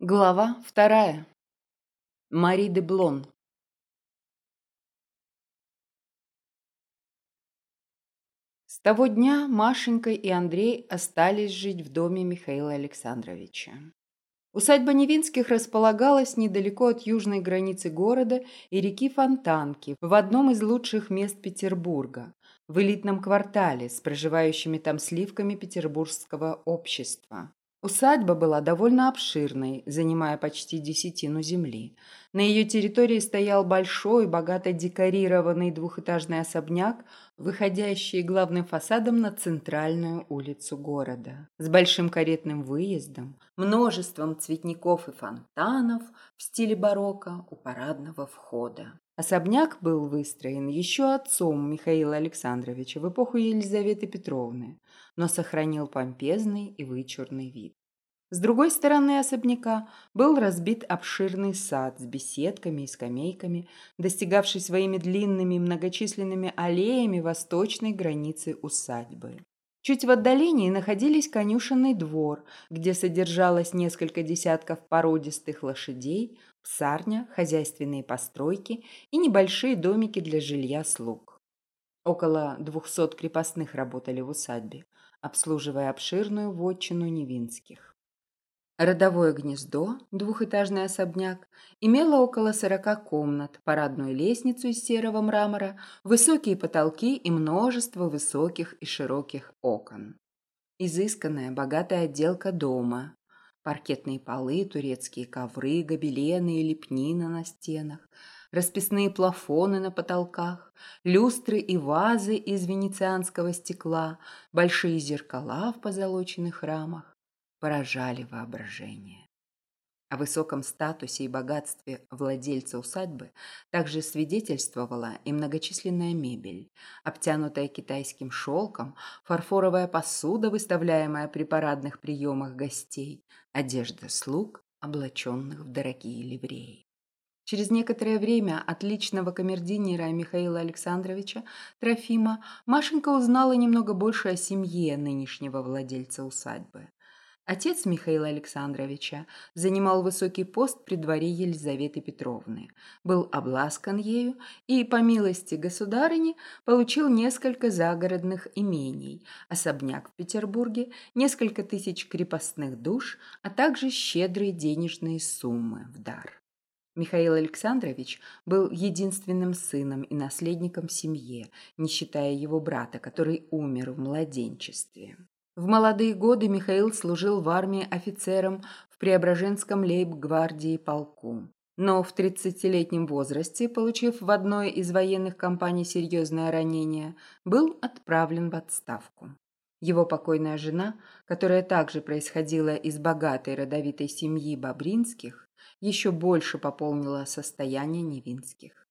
Глава вторая. Мари де Блон. С того дня Машенька и Андрей остались жить в доме Михаила Александровича. Усадьба Невинских располагалась недалеко от южной границы города и реки Фонтанки, в одном из лучших мест Петербурга, в элитном квартале с проживающими там сливками петербургского общества. Усадьба была довольно обширной, занимая почти десятину земли. На ее территории стоял большой, богато декорированный двухэтажный особняк, выходящий главным фасадом на центральную улицу города. С большим каретным выездом, множеством цветников и фонтанов в стиле барокко у парадного входа. Особняк был выстроен еще отцом Михаила Александровича в эпоху Елизаветы Петровны, но сохранил помпезный и вычурный вид. С другой стороны особняка был разбит обширный сад с беседками и скамейками, достигавший своими длинными многочисленными аллеями восточной границы усадьбы. Чуть в отдалении находились конюшенный двор, где содержалось несколько десятков породистых лошадей, псарня, хозяйственные постройки и небольшие домики для жилья слуг. Около двухсот крепостных работали в усадьбе, обслуживая обширную вотчину Невинских. Родовое гнездо, двухэтажный особняк, имело около сорока комнат, парадную лестницу из серого мрамора, высокие потолки и множество высоких и широких окон. Изысканная, богатая отделка дома, паркетные полы, турецкие ковры, гобелены и лепнина на стенах, расписные плафоны на потолках, люстры и вазы из венецианского стекла, большие зеркала в позолоченных рамах поражали воображение. О высоком статусе и богатстве владельца усадьбы также свидетельствовала и многочисленная мебель, обтянутая китайским шелком, фарфоровая посуда, выставляемая при парадных приемах гостей, одежда слуг, облаченных в дорогие ливреи. Через некоторое время от личного камердинера Михаила Александровича Трофима Машенька узнала немного больше о семье нынешнего владельца усадьбы. Отец Михаила Александровича занимал высокий пост при дворе Елизаветы Петровны, был обласкан ею и, по милости государыни, получил несколько загородных имений, особняк в Петербурге, несколько тысяч крепостных душ, а также щедрые денежные суммы в дар. Михаил Александрович был единственным сыном и наследником в семье, не считая его брата, который умер в младенчестве. В молодые годы Михаил служил в армии офицером в Преображенском лейб-гвардии полку. Но в 30-летнем возрасте, получив в одной из военных компаний серьезное ранение, был отправлен в отставку. Его покойная жена, которая также происходила из богатой родовитой семьи Бобринских, еще больше пополнила состояние Невинских.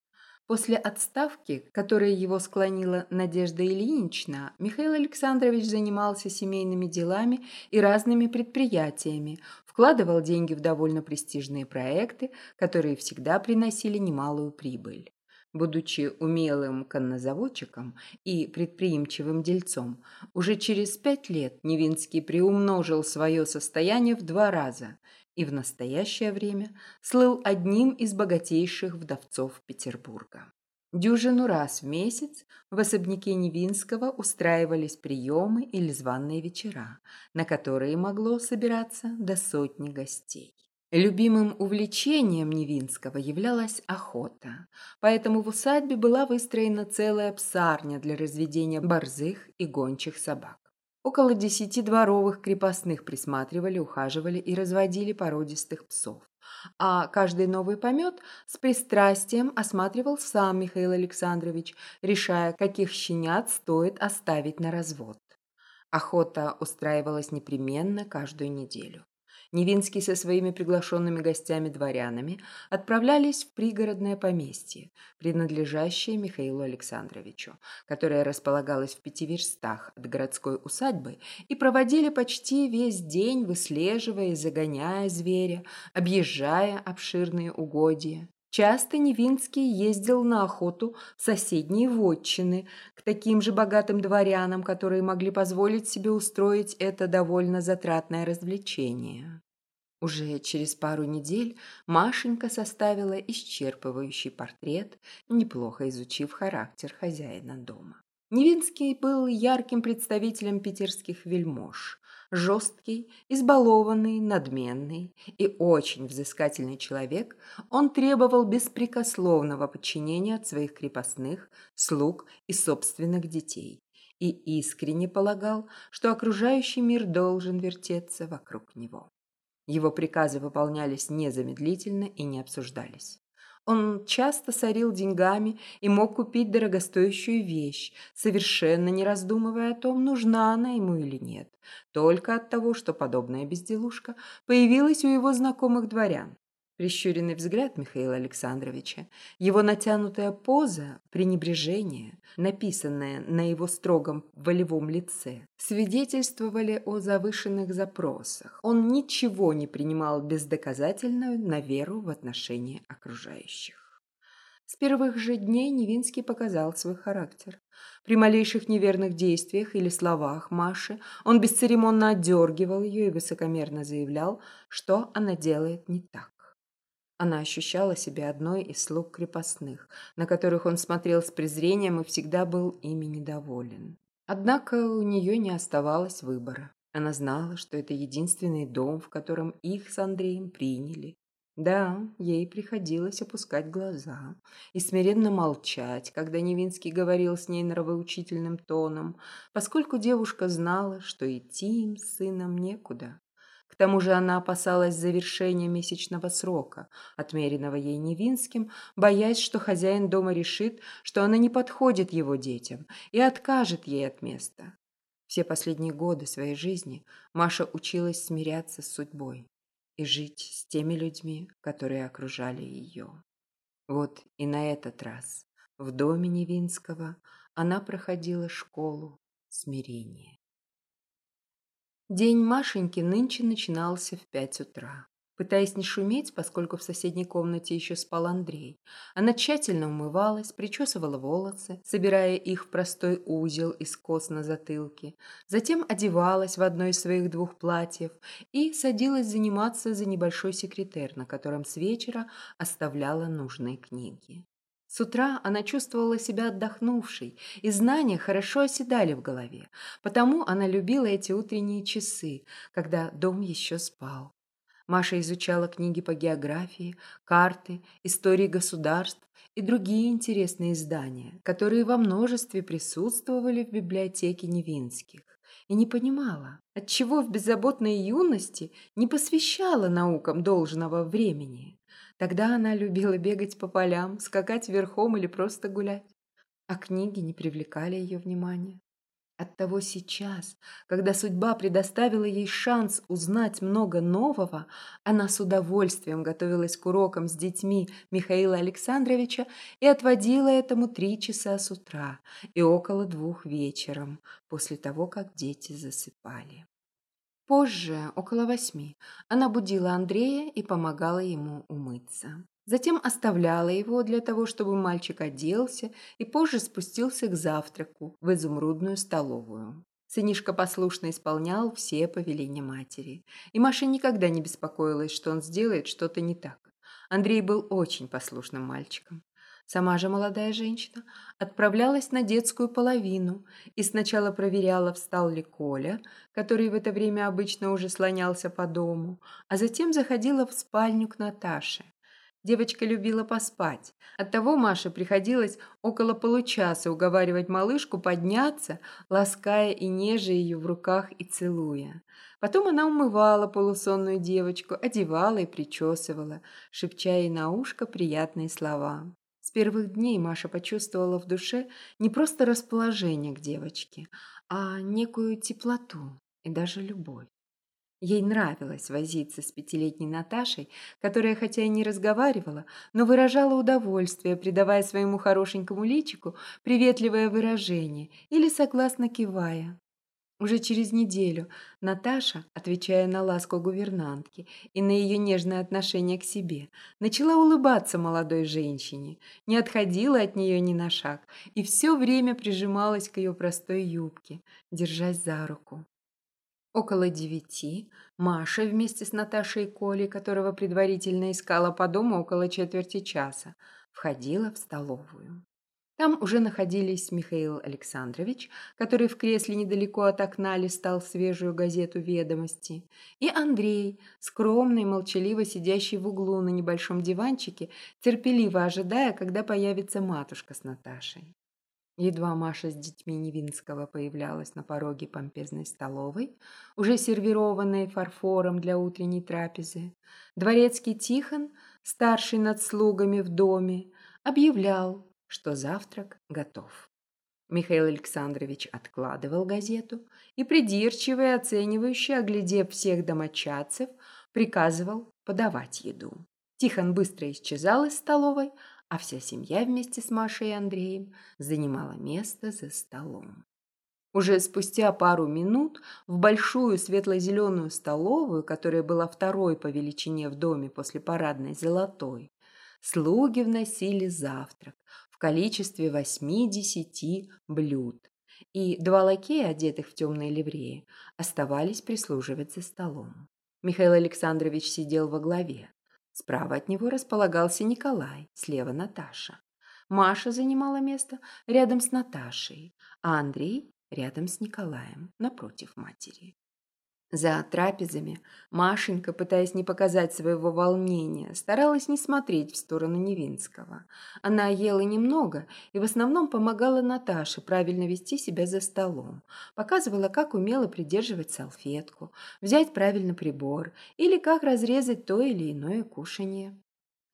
После отставки, которая его склонила Надежда Ильинична, Михаил Александрович занимался семейными делами и разными предприятиями, вкладывал деньги в довольно престижные проекты, которые всегда приносили немалую прибыль. Будучи умелым коннозаводчиком и предприимчивым дельцом, уже через пять лет Невинский приумножил свое состояние в два раза и в настоящее время слыл одним из богатейших вдовцов Петербурга. Дюжину раз в месяц в особняке Невинского устраивались приемы или званные вечера, на которые могло собираться до сотни гостей. Любимым увлечением Невинского являлась охота, поэтому в усадьбе была выстроена целая псарня для разведения борзых и гончих собак. Около десяти дворовых крепостных присматривали, ухаживали и разводили породистых псов. А каждый новый помет с пристрастием осматривал сам Михаил Александрович, решая, каких щенят стоит оставить на развод. Охота устраивалась непременно каждую неделю. Невинский со своими приглашенными гостями-дворянами отправлялись в пригородное поместье, принадлежащее Михаилу Александровичу, которое располагалось в пяти верстах от городской усадьбы, и проводили почти весь день, выслеживая и загоняя зверя, объезжая обширные угодья. Часто Невинский ездил на охоту в соседние вотчины к таким же богатым дворянам, которые могли позволить себе устроить это довольно затратное развлечение. Уже через пару недель Машенька составила исчерпывающий портрет, неплохо изучив характер хозяина дома. Невинский был ярким представителем питерских вельмож, жесткий, избалованный, надменный и очень взыскательный человек, он требовал беспрекословного подчинения от своих крепостных, слуг и собственных детей и искренне полагал, что окружающий мир должен вертеться вокруг него. Его приказы выполнялись незамедлительно и не обсуждались. Он часто сорил деньгами и мог купить дорогостоящую вещь, совершенно не раздумывая о том, нужна она ему или нет, только от того, что подобная безделушка появилась у его знакомых дворян. Прищуренный взгляд Михаила Александровича, его натянутая поза, пренебрежение, написанное на его строгом волевом лице, свидетельствовали о завышенных запросах. Он ничего не принимал бездоказательно на веру в отношении окружающих. С первых же дней Невинский показал свой характер. При малейших неверных действиях или словах Маши он бесцеремонно отдергивал ее и высокомерно заявлял, что она делает не так. Она ощущала себя одной из слуг крепостных, на которых он смотрел с презрением и всегда был ими недоволен. Однако у нее не оставалось выбора. Она знала, что это единственный дом, в котором их с Андреем приняли. Да, ей приходилось опускать глаза и смиренно молчать, когда Невинский говорил с ней нравоучительным тоном, поскольку девушка знала, что идти им с сыном некуда. К тому же она опасалась завершения месячного срока, отмеренного ей Невинским, боясь, что хозяин дома решит, что она не подходит его детям и откажет ей от места. Все последние годы своей жизни Маша училась смиряться с судьбой и жить с теми людьми, которые окружали ее. Вот и на этот раз в доме Невинского она проходила школу смирения. День Машеньки нынче начинался в пять утра. Пытаясь не шуметь, поскольку в соседней комнате еще спал Андрей, она тщательно умывалась, причесывала волосы, собирая их в простой узел из кос на затылке, затем одевалась в одно из своих двух платьев и садилась заниматься за небольшой секретер, на котором с вечера оставляла нужные книги. С утра она чувствовала себя отдохнувшей, и знания хорошо оседали в голове, потому она любила эти утренние часы, когда дом еще спал. Маша изучала книги по географии, карты, истории государств и другие интересные издания, которые во множестве присутствовали в библиотеке Невинских, и не понимала, отчего в беззаботной юности не посвящала наукам должного времени. Тогда она любила бегать по полям, скакать верхом или просто гулять. А книги не привлекали ее внимания. Оттого сейчас, когда судьба предоставила ей шанс узнать много нового, она с удовольствием готовилась к урокам с детьми Михаила Александровича и отводила этому три часа с утра и около двух вечером, после того, как дети засыпали. Позже, около восьми, она будила Андрея и помогала ему умыться. Затем оставляла его для того, чтобы мальчик оделся и позже спустился к завтраку в изумрудную столовую. Сынишка послушно исполнял все повеления матери, и Маша никогда не беспокоилась, что он сделает что-то не так. Андрей был очень послушным мальчиком. Сама же молодая женщина отправлялась на детскую половину и сначала проверяла, встал ли Коля, который в это время обычно уже слонялся по дому, а затем заходила в спальню к Наташе. Девочка любила поспать. Оттого Маше приходилось около получаса уговаривать малышку подняться, лаская и нежа ее в руках и целуя. Потом она умывала полусонную девочку, одевала и причесывала, шепча ей на ушко приятные слова первых дней Маша почувствовала в душе не просто расположение к девочке, а некую теплоту и даже любовь. Ей нравилось возиться с пятилетней Наташей, которая хотя и не разговаривала, но выражала удовольствие, придавая своему хорошенькому личику приветливое выражение или согласно кивая. Уже через неделю Наташа, отвечая на ласку гувернантки и на ее нежное отношение к себе, начала улыбаться молодой женщине, не отходила от нее ни на шаг и все время прижималась к ее простой юбке, держась за руку. Около девяти Маша вместе с Наташей и Колей, которого предварительно искала по дому около четверти часа, входила в столовую. Там уже находились Михаил Александрович, который в кресле недалеко от окна листал свежую газету «Ведомости», и Андрей, скромный, молчаливо сидящий в углу на небольшом диванчике, терпеливо ожидая, когда появится матушка с Наташей. Едва Маша с детьми Невинского появлялась на пороге помпезной столовой, уже сервированной фарфором для утренней трапезы, дворецкий Тихон, старший над слугами в доме, объявлял, что завтрак готов. Михаил Александрович откладывал газету и, придирчиво и оценивающе, оглядев всех домочадцев, приказывал подавать еду. Тихон быстро исчезал из столовой, а вся семья вместе с Машей и Андреем занимала место за столом. Уже спустя пару минут в большую светло-зеленую столовую, которая была второй по величине в доме после парадной золотой, слуги вносили завтрак в количестве восьми-десяти блюд, и два лакея, одетых в темные ливреи, оставались прислуживать за столом. Михаил Александрович сидел во главе. Справа от него располагался Николай, слева Наташа. Маша занимала место рядом с Наташей, а Андрей рядом с Николаем, напротив матери. За трапезами Машенька, пытаясь не показать своего волнения, старалась не смотреть в сторону Невинского. Она ела немного и в основном помогала Наташе правильно вести себя за столом. Показывала, как умело придерживать салфетку, взять правильно прибор или как разрезать то или иное кушанье.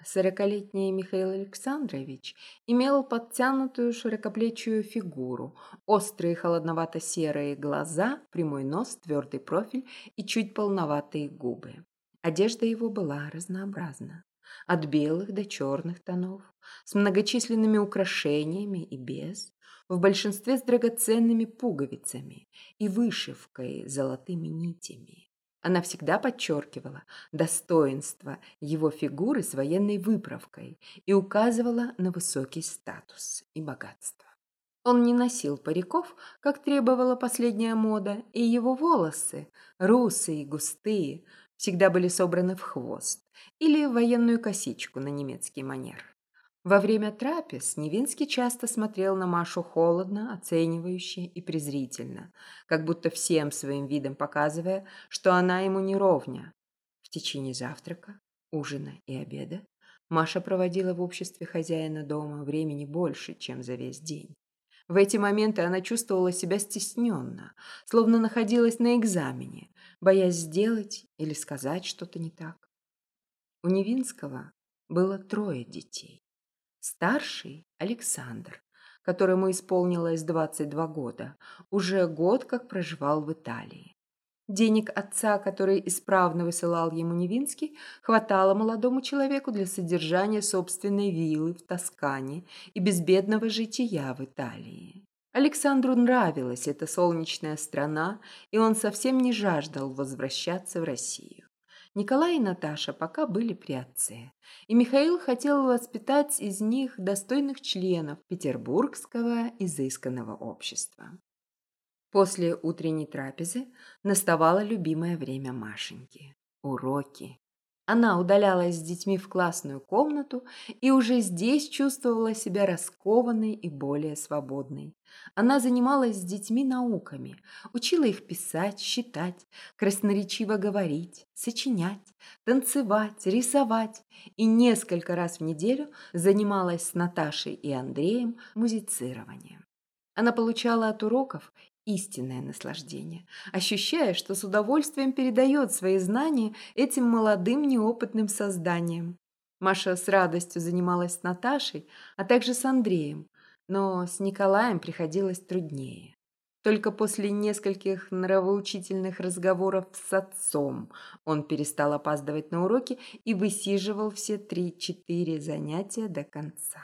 Сорокалетний Михаил Александрович имел подтянутую широкоплечую фигуру, острые холодновато-серые глаза, прямой нос, твердый профиль и чуть полноватые губы. Одежда его была разнообразна. От белых до черных тонов, с многочисленными украшениями и без, в большинстве с драгоценными пуговицами и вышивкой золотыми нитями. Она всегда подчеркивала достоинство его фигуры с военной выправкой и указывала на высокий статус и богатство. Он не носил париков, как требовала последняя мода, и его волосы, русые и густые, всегда были собраны в хвост или военную косичку на немецкий манер. Во время трапез Невинский часто смотрел на Машу холодно, оценивающе и презрительно, как будто всем своим видом показывая, что она ему не ровня. В течение завтрака, ужина и обеда Маша проводила в обществе хозяина дома времени больше, чем за весь день. В эти моменты она чувствовала себя стесненно, словно находилась на экзамене, боясь сделать или сказать что-то не так. У Невинского было трое детей. Старший – Александр, которому исполнилось 22 года, уже год как проживал в Италии. Денег отца, который исправно высылал ему Невинский, хватало молодому человеку для содержания собственной виллы в Тоскане и безбедного жития в Италии. Александру нравилась эта солнечная страна, и он совсем не жаждал возвращаться в Россию. Николай и Наташа пока были при отце, и Михаил хотел воспитать из них достойных членов петербургского изысканного общества. После утренней трапезы наставало любимое время Машеньки – уроки. Она удалялась с детьми в классную комнату и уже здесь чувствовала себя раскованной и более свободной. Она занималась с детьми науками, учила их писать, считать, красноречиво говорить, сочинять, танцевать, рисовать и несколько раз в неделю занималась с Наташей и Андреем музицированием. Она получала от уроков истинное наслаждение, ощущая, что с удовольствием передает свои знания этим молодым неопытным созданиям. Маша с радостью занималась с Наташей, а также с Андреем, но с Николаем приходилось труднее. Только после нескольких нравоучительных разговоров с отцом он перестал опаздывать на уроки и высиживал все три-четыре занятия до конца.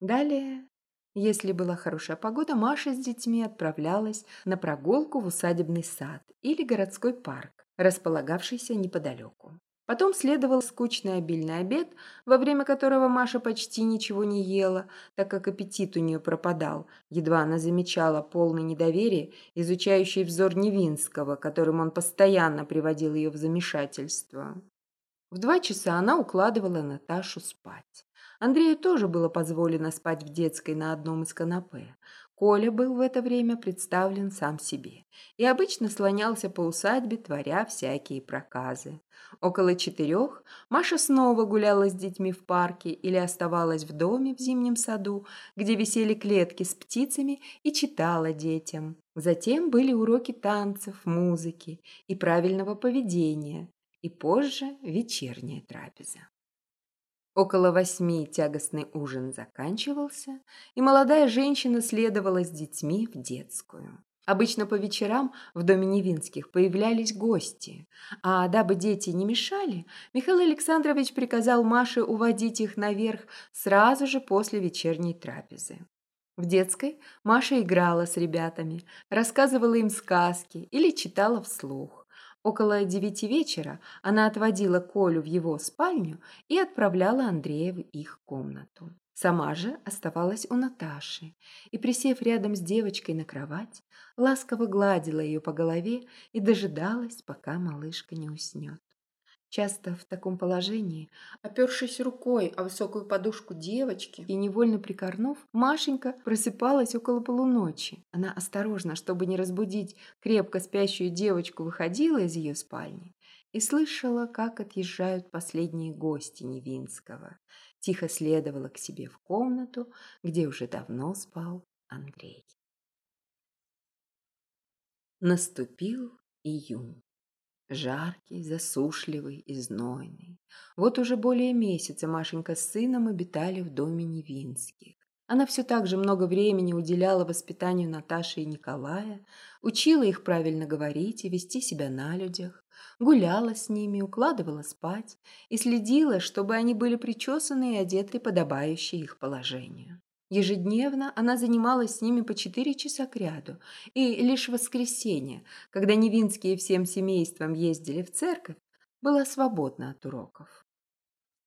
Далее если была хорошая погода, Маша с детьми отправлялась на прогулку в усадебный сад или городской парк, располагавшийся неподалеку. Потом следовал скучный обильный обед, во время которого Маша почти ничего не ела, так как аппетит у нее пропадал. Едва она замечала полное недоверие, изучающий взор Невинского, которым он постоянно приводил ее в замешательство. В два часа она укладывала Наташу спать. Андрею тоже было позволено спать в детской на одном из канапе. Коля был в это время представлен сам себе и обычно слонялся по усадьбе, творя всякие проказы. Около четырех Маша снова гуляла с детьми в парке или оставалась в доме в зимнем саду, где висели клетки с птицами и читала детям. Затем были уроки танцев, музыки и правильного поведения, и позже вечерняя трапеза. Около восьми тягостный ужин заканчивался, и молодая женщина следовала с детьми в детскую. Обычно по вечерам в доме Невинских появлялись гости, а дабы дети не мешали, Михаил Александрович приказал Маше уводить их наверх сразу же после вечерней трапезы. В детской Маша играла с ребятами, рассказывала им сказки или читала вслух. Около девяти вечера она отводила Колю в его спальню и отправляла Андрея в их комнату. Сама же оставалась у Наташи и, присев рядом с девочкой на кровать, ласково гладила ее по голове и дожидалась, пока малышка не уснет. Часто в таком положении, опершись рукой о высокую подушку девочки и невольно прикорнув, Машенька просыпалась около полуночи. Она осторожно, чтобы не разбудить крепко спящую девочку, выходила из ее спальни и слышала, как отъезжают последние гости Невинского. Тихо следовала к себе в комнату, где уже давно спал Андрей. Наступил июнь. Жаркий, засушливый и знойный. Вот уже более месяца Машенька с сыном обитали в доме Невинских. Она все так же много времени уделяла воспитанию Наташи и Николая, учила их правильно говорить и вести себя на людях, гуляла с ними, укладывала спать и следила, чтобы они были причесаны и одеты подобающие их положению. Ежедневно она занималась с ними по четыре часа кряду, и лишь в воскресенье, когда Невинские всем семейством ездили в церковь, была свободна от уроков.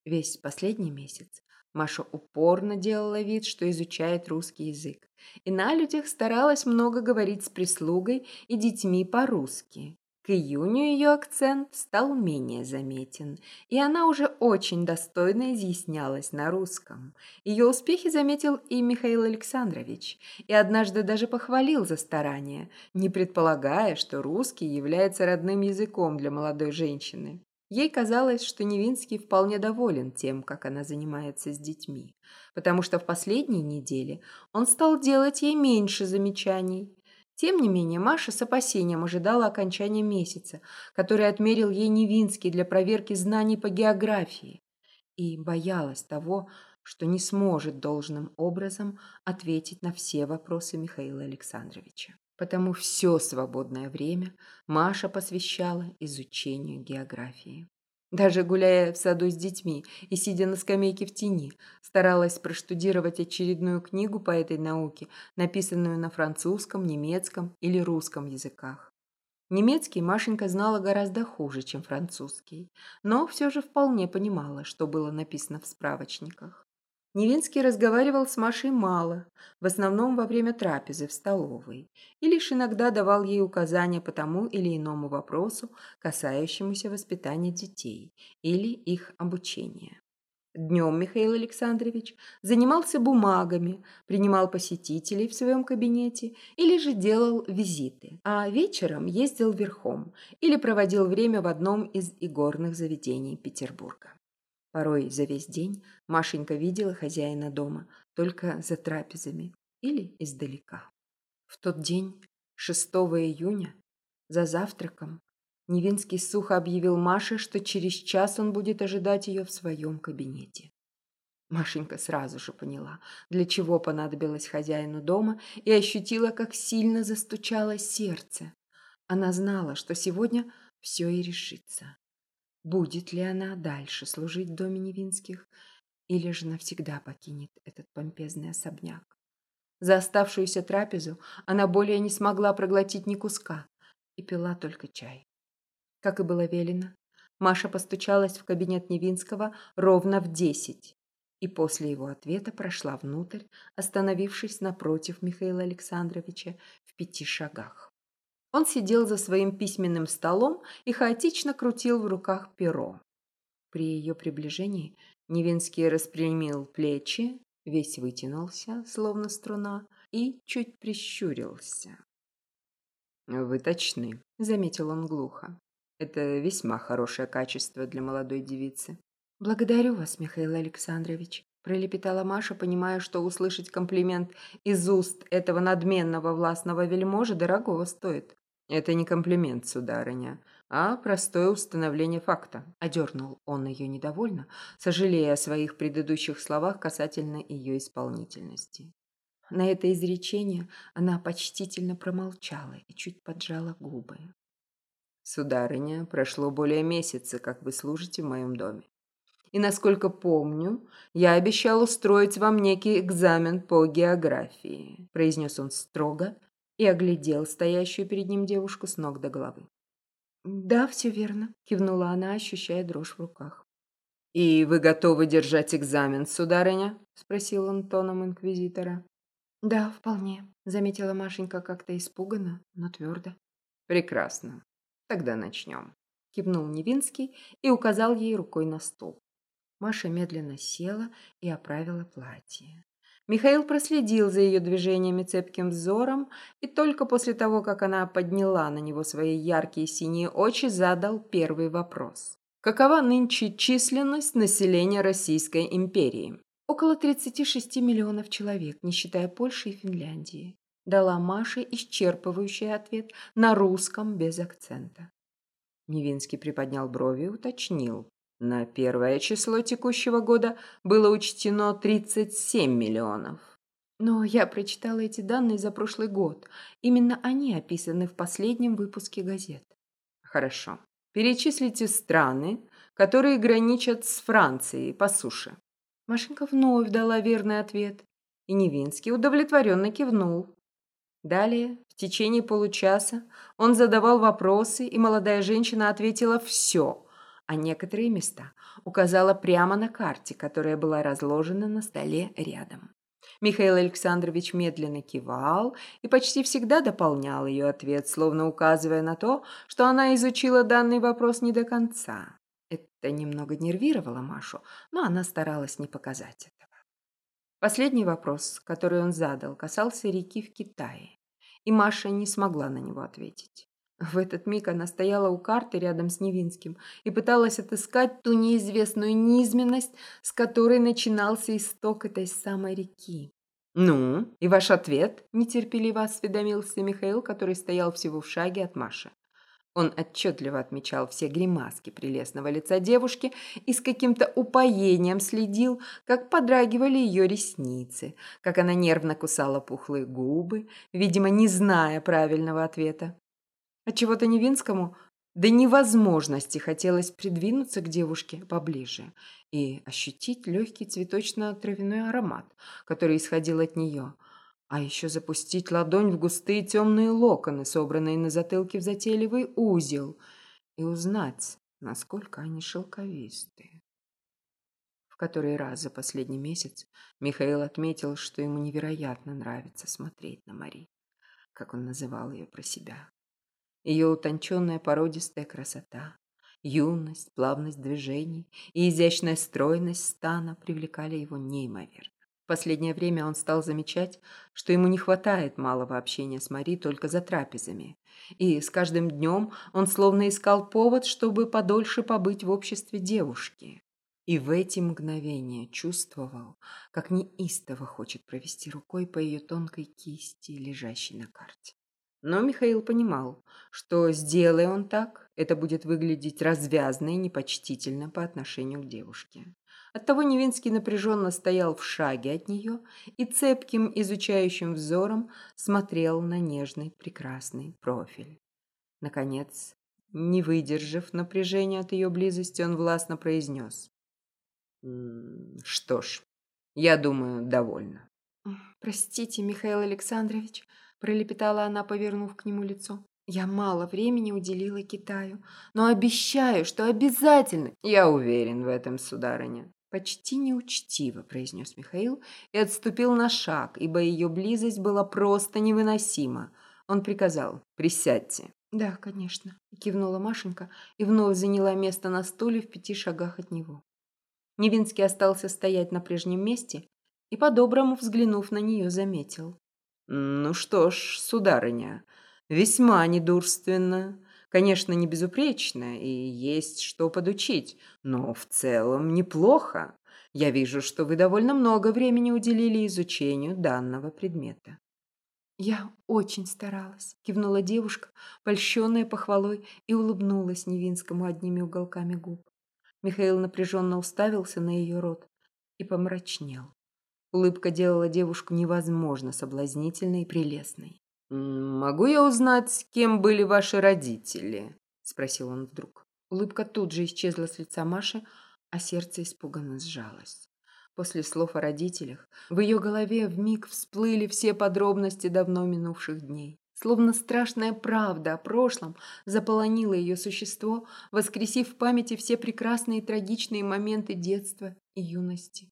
Весь последний месяц Маша упорно делала вид, что изучает русский язык, и на людях старалась много говорить с прислугой и детьми по-русски. К июню ее акцент стал менее заметен, и она уже очень достойно изъяснялась на русском. Ее успехи заметил и Михаил Александрович, и однажды даже похвалил за старания, не предполагая, что русский является родным языком для молодой женщины. Ей казалось, что Невинский вполне доволен тем, как она занимается с детьми, потому что в последние недели он стал делать ей меньше замечаний, тем не менее, Маша с опасением ожидала окончания месяца, который отмерил ей Невинский для проверки знаний по географии, и боялась того, что не сможет должным образом ответить на все вопросы Михаила Александровича. Потому все свободное время Маша посвящала изучению географии. Даже гуляя в саду с детьми и сидя на скамейке в тени, старалась проштудировать очередную книгу по этой науке, написанную на французском, немецком или русском языках. Немецкий Машенька знала гораздо хуже, чем французский, но все же вполне понимала, что было написано в справочниках. Невинский разговаривал с Машей мало, в основном во время трапезы в столовой, и лишь иногда давал ей указания по тому или иному вопросу, касающемуся воспитания детей или их обучения. Днем Михаил Александрович занимался бумагами, принимал посетителей в своем кабинете или же делал визиты, а вечером ездил верхом или проводил время в одном из игорных заведений Петербурга. Порой за весь день Машенька видела хозяина дома только за трапезами или издалека. В тот день, 6 июня, за завтраком, Невинский сухо объявил Маше, что через час он будет ожидать ее в своем кабинете. Машенька сразу же поняла, для чего понадобилось хозяину дома, и ощутила, как сильно застучало сердце. Она знала, что сегодня все и решится. Будет ли она дальше служить в доме Невинских, или же навсегда покинет этот помпезный особняк? За оставшуюся трапезу она более не смогла проглотить ни куска и пила только чай. Как и было велено, Маша постучалась в кабинет Невинского ровно в десять и после его ответа прошла внутрь, остановившись напротив Михаила Александровича в пяти шагах. Он сидел за своим письменным столом и хаотично крутил в руках перо. При ее приближении Невинский распрямил плечи, весь вытянулся, словно струна, и чуть прищурился. «Вы точны», — заметил он глухо. «Это весьма хорошее качество для молодой девицы». «Благодарю вас, Михаил Александрович», — пролепетала Маша, понимая, что услышать комплимент из уст этого надменного властного вельможи дорогого стоит. «Это не комплимент, сударыня, а простое установление факта», — одернул он ее недовольно, сожалея о своих предыдущих словах касательно ее исполнительности. На это изречение она почтительно промолчала и чуть поджала губы. «Сударыня, прошло более месяца, как вы служите в моем доме. И, насколько помню, я обещал устроить вам некий экзамен по географии», произнес он строго и оглядел стоящую перед ним девушку с ног до головы. «Да, все верно», — кивнула она, ощущая дрожь в руках. «И вы готовы держать экзамен, сударыня?» — спросил он тоном инквизитора. «Да, вполне», — заметила Машенька как-то испуганно, но твердо. «Прекрасно. Тогда начнем», — кивнул Невинский и указал ей рукой на стол. Маша медленно села и оправила платье. Михаил проследил за ее движениями цепким взором и только после того, как она подняла на него свои яркие синие очи, задал первый вопрос. Какова нынче численность населения Российской империи? Около 36 миллионов человек, не считая Польши и Финляндии. Дала Маше исчерпывающий ответ на русском без акцента. Невинский приподнял брови и уточнил. На первое число текущего года было учтено 37 миллионов. Но я прочитала эти данные за прошлый год. Именно они описаны в последнем выпуске газет. Хорошо. Перечислите страны, которые граничат с Францией по суше. Машенька вновь дала верный ответ, и Невинский удовлетворенно кивнул. Далее, в течение получаса, он задавал вопросы, и молодая женщина ответила «все», а некоторые места указала прямо на карте, которая была разложена на столе рядом. Михаил Александрович медленно кивал и почти всегда дополнял ее ответ, словно указывая на то, что она изучила данный вопрос не до конца. Это немного нервировало Машу, но она старалась не показать этого. Последний вопрос, который он задал, касался реки в Китае, и Маша не смогла на него ответить. В этот миг она стояла у карты рядом с Невинским и пыталась отыскать ту неизвестную низменность, с которой начинался исток этой самой реки. «Ну, и ваш ответ?» – нетерпеливо осведомился Михаил, который стоял всего в шаге от Маши. Он отчетливо отмечал все гримаски прелестного лица девушки и с каким-то упоением следил, как подрагивали ее ресницы, как она нервно кусала пухлые губы, видимо, не зная правильного ответа. Отчего-то Невинскому до невозможности хотелось придвинуться к девушке поближе и ощутить легкий цветочно-травяной аромат, который исходил от нее, а еще запустить ладонь в густые темные локоны, собранные на затылке в затейливый узел, и узнать, насколько они шелковистые. В который раз за последний месяц Михаил отметил, что ему невероятно нравится смотреть на Мари, как он называл ее про себя. Ее утонченная породистая красота, юность, плавность движений и изящная стройность стана привлекали его неимоверно. В последнее время он стал замечать, что ему не хватает малого общения с Мари только за трапезами. И с каждым днем он словно искал повод, чтобы подольше побыть в обществе девушки. И в эти мгновения чувствовал, как неистово хочет провести рукой по ее тонкой кисти, лежащей на карте. Но Михаил понимал, что, сделая он так, это будет выглядеть развязно и непочтительно по отношению к девушке. Оттого Невинский напряженно стоял в шаге от нее и цепким изучающим взором смотрел на нежный прекрасный профиль. Наконец, не выдержав напряжения от ее близости, он властно произнес. «Что ж, я думаю, довольно». «Простите, Михаил Александрович», пролепетала она, повернув к нему лицо. Я мало времени уделила Китаю, но обещаю, что обязательно. Я уверен в этом, сударыня. Почти неучтиво, произнес Михаил и отступил на шаг, ибо ее близость была просто невыносима. Он приказал «Присядьте». «Да, конечно», – кивнула Машенька и вновь заняла место на стуле в пяти шагах от него. Невинский остался стоять на прежнем месте и, по-доброму взглянув на нее, заметил. «Ну что ж, сударыня, Весьма недурственно. Конечно, не безупречно, и есть что подучить, но в целом неплохо. Я вижу, что вы довольно много времени уделили изучению данного предмета. «Я очень старалась», – кивнула девушка, польщенная похвалой, и улыбнулась Невинскому одними уголками губ. Михаил напряженно уставился на ее рот и помрачнел. Улыбка делала девушку невозможно соблазнительной и прелестной. «Могу я узнать, кем были ваши родители?» – спросил он вдруг. Улыбка тут же исчезла с лица Маши, а сердце испуганно сжалось. После слов о родителях в ее голове вмиг всплыли все подробности давно минувших дней. Словно страшная правда о прошлом заполонила ее существо, воскресив в памяти все прекрасные и трагичные моменты детства и юности.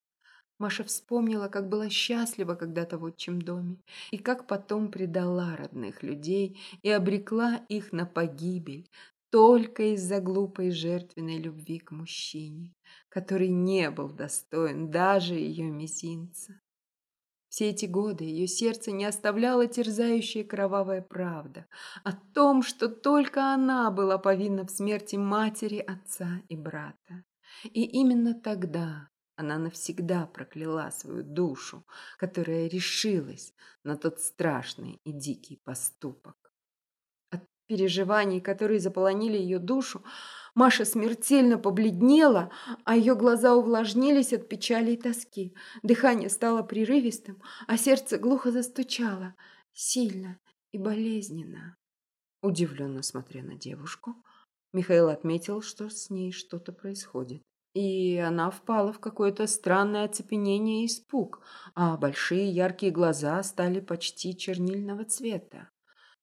Маша вспомнила, как была счастлива когда-то в отчим доме, и как потом предала родных людей и обрекла их на погибель только из-за глупой жертвенной любви к мужчине, который не был достоин даже ее мизинца. Все эти годы ее сердце не оставляло терзающая кровавая правда о том, что только она была повинна в смерти матери, отца и брата. И именно тогда, она навсегда прокляла свою душу, которая решилась на тот страшный и дикий поступок. От переживаний, которые заполонили ее душу, Маша смертельно побледнела, а ее глаза увлажнились от печали и тоски. Дыхание стало прерывистым, а сердце глухо застучало, сильно и болезненно. Удивленно смотря на девушку, Михаил отметил, что с ней что-то происходит и она впала в какое-то странное оцепенение и испуг, а большие яркие глаза стали почти чернильного цвета.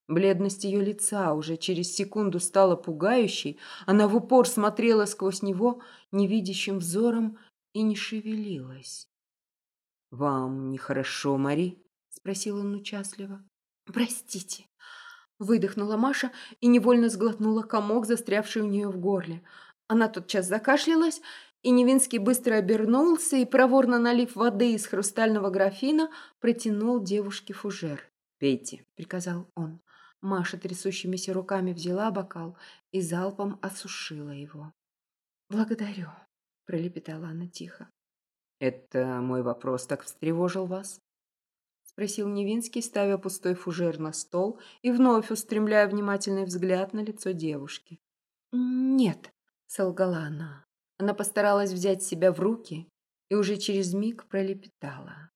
Бледность ее лица уже через секунду стала пугающей, она в упор смотрела сквозь него невидящим взором и не шевелилась. «Вам нехорошо, Мари?» – спросил он участливо. «Простите», – выдохнула Маша и невольно сглотнула комок, застрявший у нее в горле. Она тотчас закашлялась, и Невинский быстро обернулся и, проворно налив воды из хрустального графина, протянул девушке фужер. «Пейте», — приказал он. Маша трясущимися руками взяла бокал и залпом осушила его. «Благодарю», — пролепетала она тихо. «Это мой вопрос так встревожил вас?» — спросил Невинский, ставя пустой фужер на стол и вновь устремляя внимательный взгляд на лицо девушки. «Нет», солгала она. Она постаралась взять себя в руки и уже через миг пролепетала.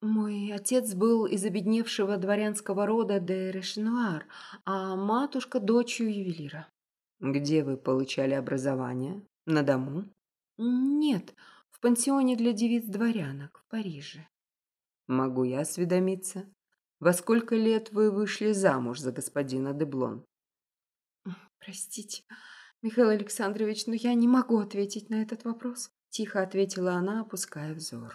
Мой отец был из обедневшего дворянского рода де Решенуар, а матушка – дочью ювелира. Где вы получали образование? На дому? Нет, в пансионе для девиц-дворянок в Париже. Могу я осведомиться? Во сколько лет вы вышли замуж за господина Деблон? Простите, «Михаил Александрович, но я не могу ответить на этот вопрос», – тихо ответила она, опуская взор.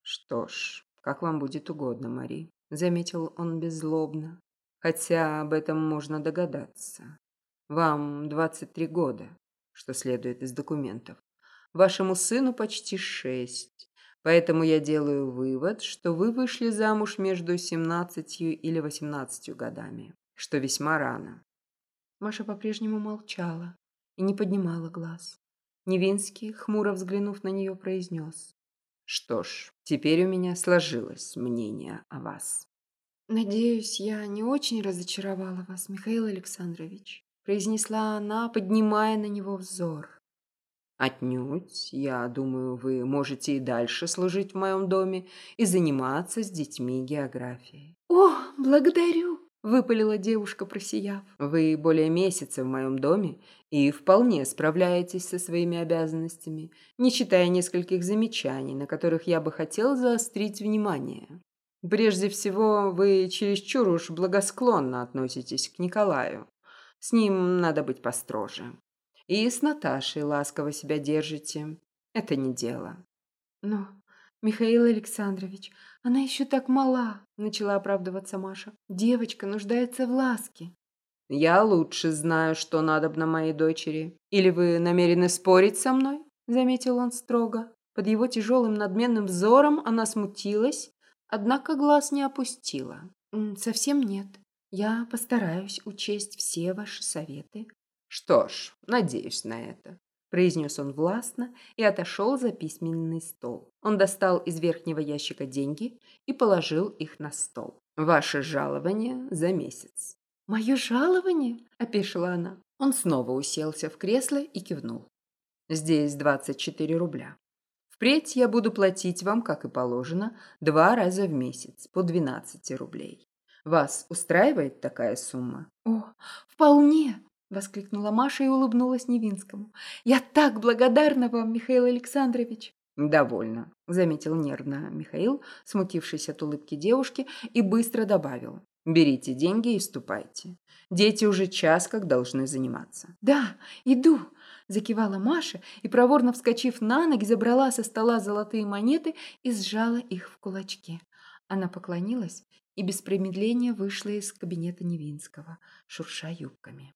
«Что ж, как вам будет угодно, Мари», – заметил он беззлобно. «Хотя об этом можно догадаться. Вам 23 года, что следует из документов. Вашему сыну почти шесть, поэтому я делаю вывод, что вы вышли замуж между 17 или 18 годами, что весьма рано». Маша по-прежнему молчала и не поднимала глаз. Невинский, хмуро взглянув на нее, произнес. «Что ж, теперь у меня сложилось мнение о вас». «Надеюсь, я не очень разочаровала вас, Михаил Александрович», произнесла она, поднимая на него взор. «Отнюдь. Я думаю, вы можете и дальше служить в моем доме и заниматься с детьми географией». «О, благодарю!» Выпалила девушка, просияв. «Вы более месяца в моем доме и вполне справляетесь со своими обязанностями, не считая нескольких замечаний, на которых я бы хотел заострить внимание». Прежде всего, вы чересчур уж благосклонно относитесь к Николаю. С ним надо быть построже. И с Наташей ласково себя держите. Это не дело. Но, Михаил Александрович, она еще так мала, начала оправдываться Маша. Девочка нуждается в ласке. Я лучше знаю, что надобно моей дочери. Или вы намерены спорить со мной? Заметил он строго. Под его тяжелым надменным взором она смутилась, однако глаз не опустила. «Совсем нет. Я постараюсь учесть все ваши советы». «Что ж, надеюсь на это», – произнес он властно и отошел за письменный стол. Он достал из верхнего ящика деньги и положил их на стол. «Ваше жалование за месяц». «Мое жалование?» – опешила она. Он снова уселся в кресло и кивнул. «Здесь двадцать четыре рубля. Впредь я буду платить вам, как и положено, два раза в месяц по 12 рублей. Вас устраивает такая сумма? О, вполне, воскликнула Маша и улыбнулась Невинскому. Я так благодарна вам, Михаил Александрович. «Довольно», – заметил нервно Михаил, смутившись от улыбки девушки, и быстро добавил. «Берите деньги и ступайте. Дети уже час как должны заниматься». «Да, иду», Закивала Маша и, проворно вскочив на ноги, забрала со стола золотые монеты и сжала их в кулачке. Она поклонилась и без промедления вышла из кабинета Невинского, шурша юбками.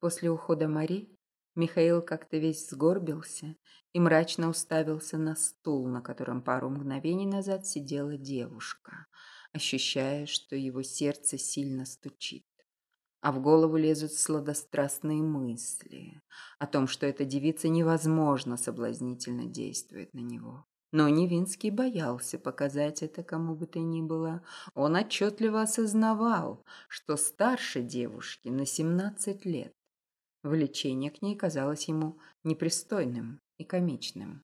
После ухода Мари Михаил как-то весь сгорбился и мрачно уставился на стул, на котором пару мгновений назад сидела девушка, ощущая, что его сердце сильно стучит а в голову лезут сладострастные мысли о том, что эта девица невозможно соблазнительно действует на него. Но Невинский боялся показать это кому бы то ни было. Он отчетливо осознавал, что старше девушки на 17 лет. Влечение к ней казалось ему непристойным и комичным.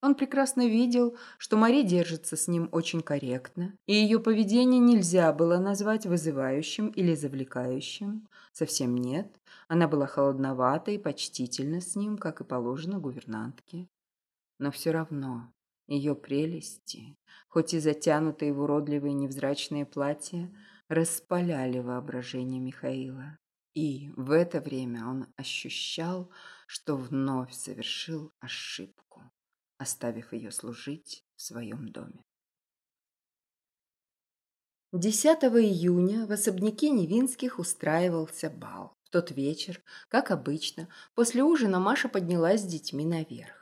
Он прекрасно видел, что Мари держится с ним очень корректно, и ее поведение нельзя было назвать вызывающим или завлекающим. Совсем нет. Она была холодновата и почтительна с ним, как и положено гувернантке. Но все равно ее прелести, хоть и затянутые в уродливые невзрачные платья, распаляли воображение Михаила. И в это время он ощущал, что вновь совершил ошибку оставив ее служить в своем доме. 10 июня в особняке Невинских устраивался бал. В тот вечер, как обычно, после ужина Маша поднялась с детьми наверх.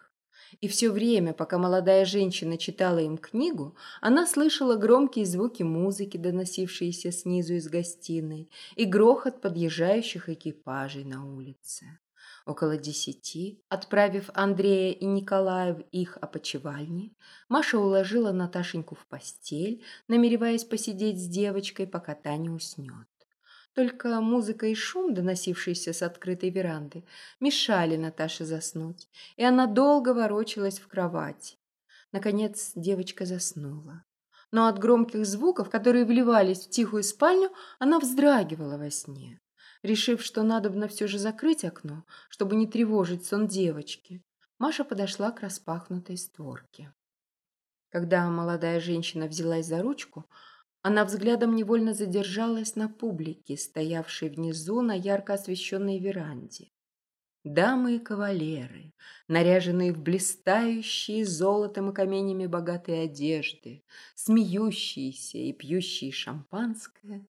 И все время, пока молодая женщина читала им книгу, она слышала громкие звуки музыки, доносившиеся снизу из гостиной, и грохот подъезжающих экипажей на улице. Около десяти, отправив Андрея и Николая в их опочивальни, Маша уложила Наташеньку в постель, намереваясь посидеть с девочкой, пока та не уснет. Только музыка и шум, доносившиеся с открытой веранды, мешали Наташе заснуть, и она долго ворочалась в кровати. Наконец девочка заснула. Но от громких звуков, которые вливались в тихую спальню, она вздрагивала во сне. Решив, что надобно все же закрыть окно, чтобы не тревожить сон девочки, Маша подошла к распахнутой створке. Когда молодая женщина взялась за ручку, она взглядом невольно задержалась на публике, стоявшей внизу на ярко освещенной веранде. Дамы и кавалеры, наряженные в блистающие золотом и каменями богатые одежды, смеющиеся и пьющие шампанское,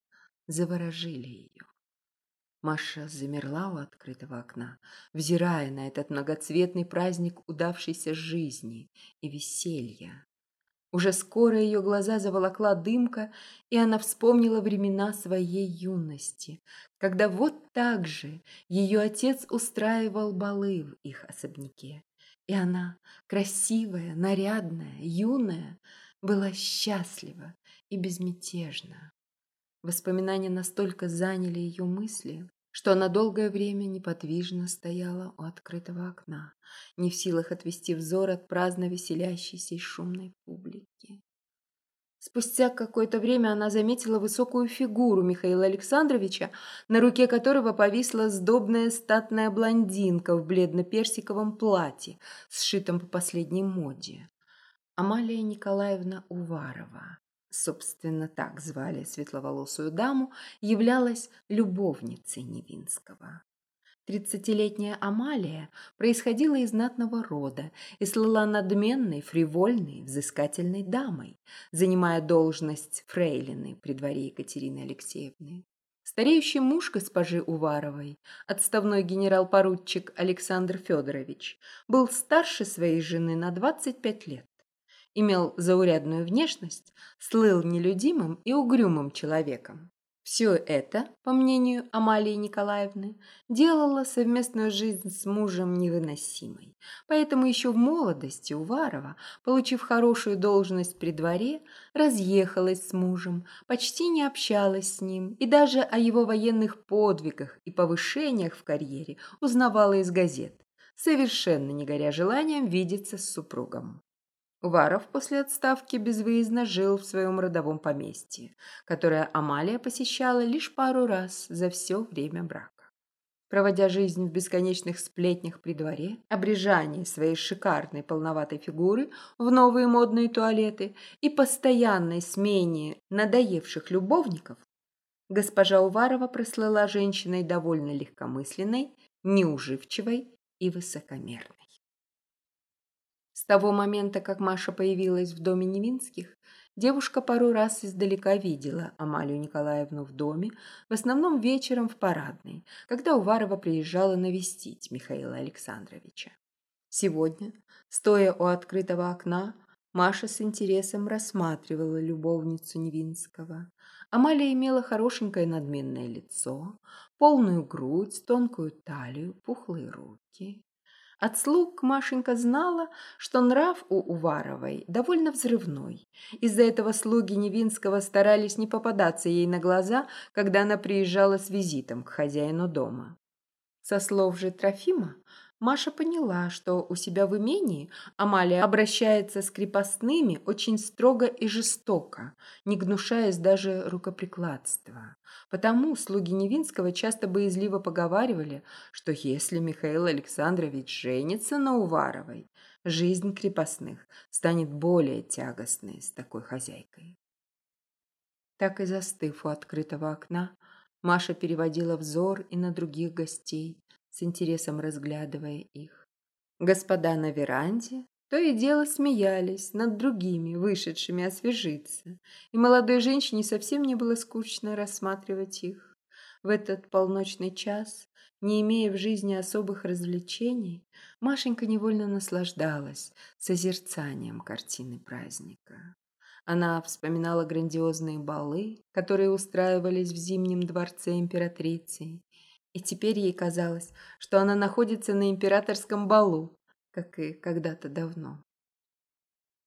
заворожили ее. Маша замерла у открытого окна, взирая на этот многоцветный праздник удавшейся жизни и веселья. Уже скоро ее глаза заволокла дымка, и она вспомнила времена своей юности, когда вот так же ее отец устраивал балы в их особняке. И она, красивая, нарядная, юная, была счастлива и безмятежна. Воспоминания настолько заняли ее мысли, что она долгое время неподвижно стояла у открытого окна, не в силах отвести взор от праздно веселящейся и шумной публики. Спустя какое-то время она заметила высокую фигуру Михаила Александровича, на руке которого повисла сдобная статная блондинка в бледно-персиковом платье, сшитом по последней моде. Амалия Николаевна Уварова, собственно так звали светловолосую даму, являлась любовницей Невинского. Тридцатилетняя Амалия происходила из знатного рода и слыла надменной, фривольной, взыскательной дамой, занимая должность фрейлины при дворе Екатерины Алексеевны. Стареющий муж госпожи Уваровой, отставной генерал-поручик Александр Федорович, был старше своей жены на 25 лет. Имел заурядную внешность, слыл нелюдимым и угрюмым человеком. Все это, по мнению Амалии Николаевны, делало совместную жизнь с мужем невыносимой. Поэтому еще в молодости Уварова, получив хорошую должность при дворе, разъехалась с мужем, почти не общалась с ним и даже о его военных подвигах и повышениях в карьере узнавала из газет, совершенно не горя желанием видеться с супругом. Уваров после отставки безвыездно жил в своем родовом поместье, которое Амалия посещала лишь пару раз за все время брака. Проводя жизнь в бесконечных сплетнях при дворе, обрежании своей шикарной полноватой фигуры в новые модные туалеты и постоянной смене надоевших любовников, госпожа Уварова прослыла женщиной довольно легкомысленной, неуживчивой и высокомерной. Того момента, как Маша появилась в доме Невинских, девушка пару раз издалека видела Амалию Николаевну в доме, в основном вечером в парадной, когда Уварова приезжала навестить Михаила Александровича. Сегодня, стоя у открытого окна, Маша с интересом рассматривала любовницу Невинского. Амалия имела хорошенькое надменное лицо, полную грудь, тонкую талию, пухлые руки. От слуг Машенька знала, что нрав у Уваровой довольно взрывной. Из-за этого слуги Невинского старались не попадаться ей на глаза, когда она приезжала с визитом к хозяину дома. Со слов же Трофима, Маша поняла, что у себя в имении Амалия обращается с крепостными очень строго и жестоко, не гнушаясь даже рукоприкладства. Потому слуги Невинского часто боязливо поговаривали, что если Михаил Александрович женится на Уваровой, жизнь крепостных станет более тягостной с такой хозяйкой. Так и застыв у открытого окна, Маша переводила взор и на других гостей, с интересом разглядывая их. Господа на веранде то и дело смеялись над другими, вышедшими освежиться, и молодой женщине совсем не было скучно рассматривать их. В этот полночный час, не имея в жизни особых развлечений, Машенька невольно наслаждалась созерцанием картины праздника. Она вспоминала грандиозные балы, которые устраивались в Зимнем дворце императрицы, и теперь ей казалось, что она находится на императорском балу, как и когда-то давно.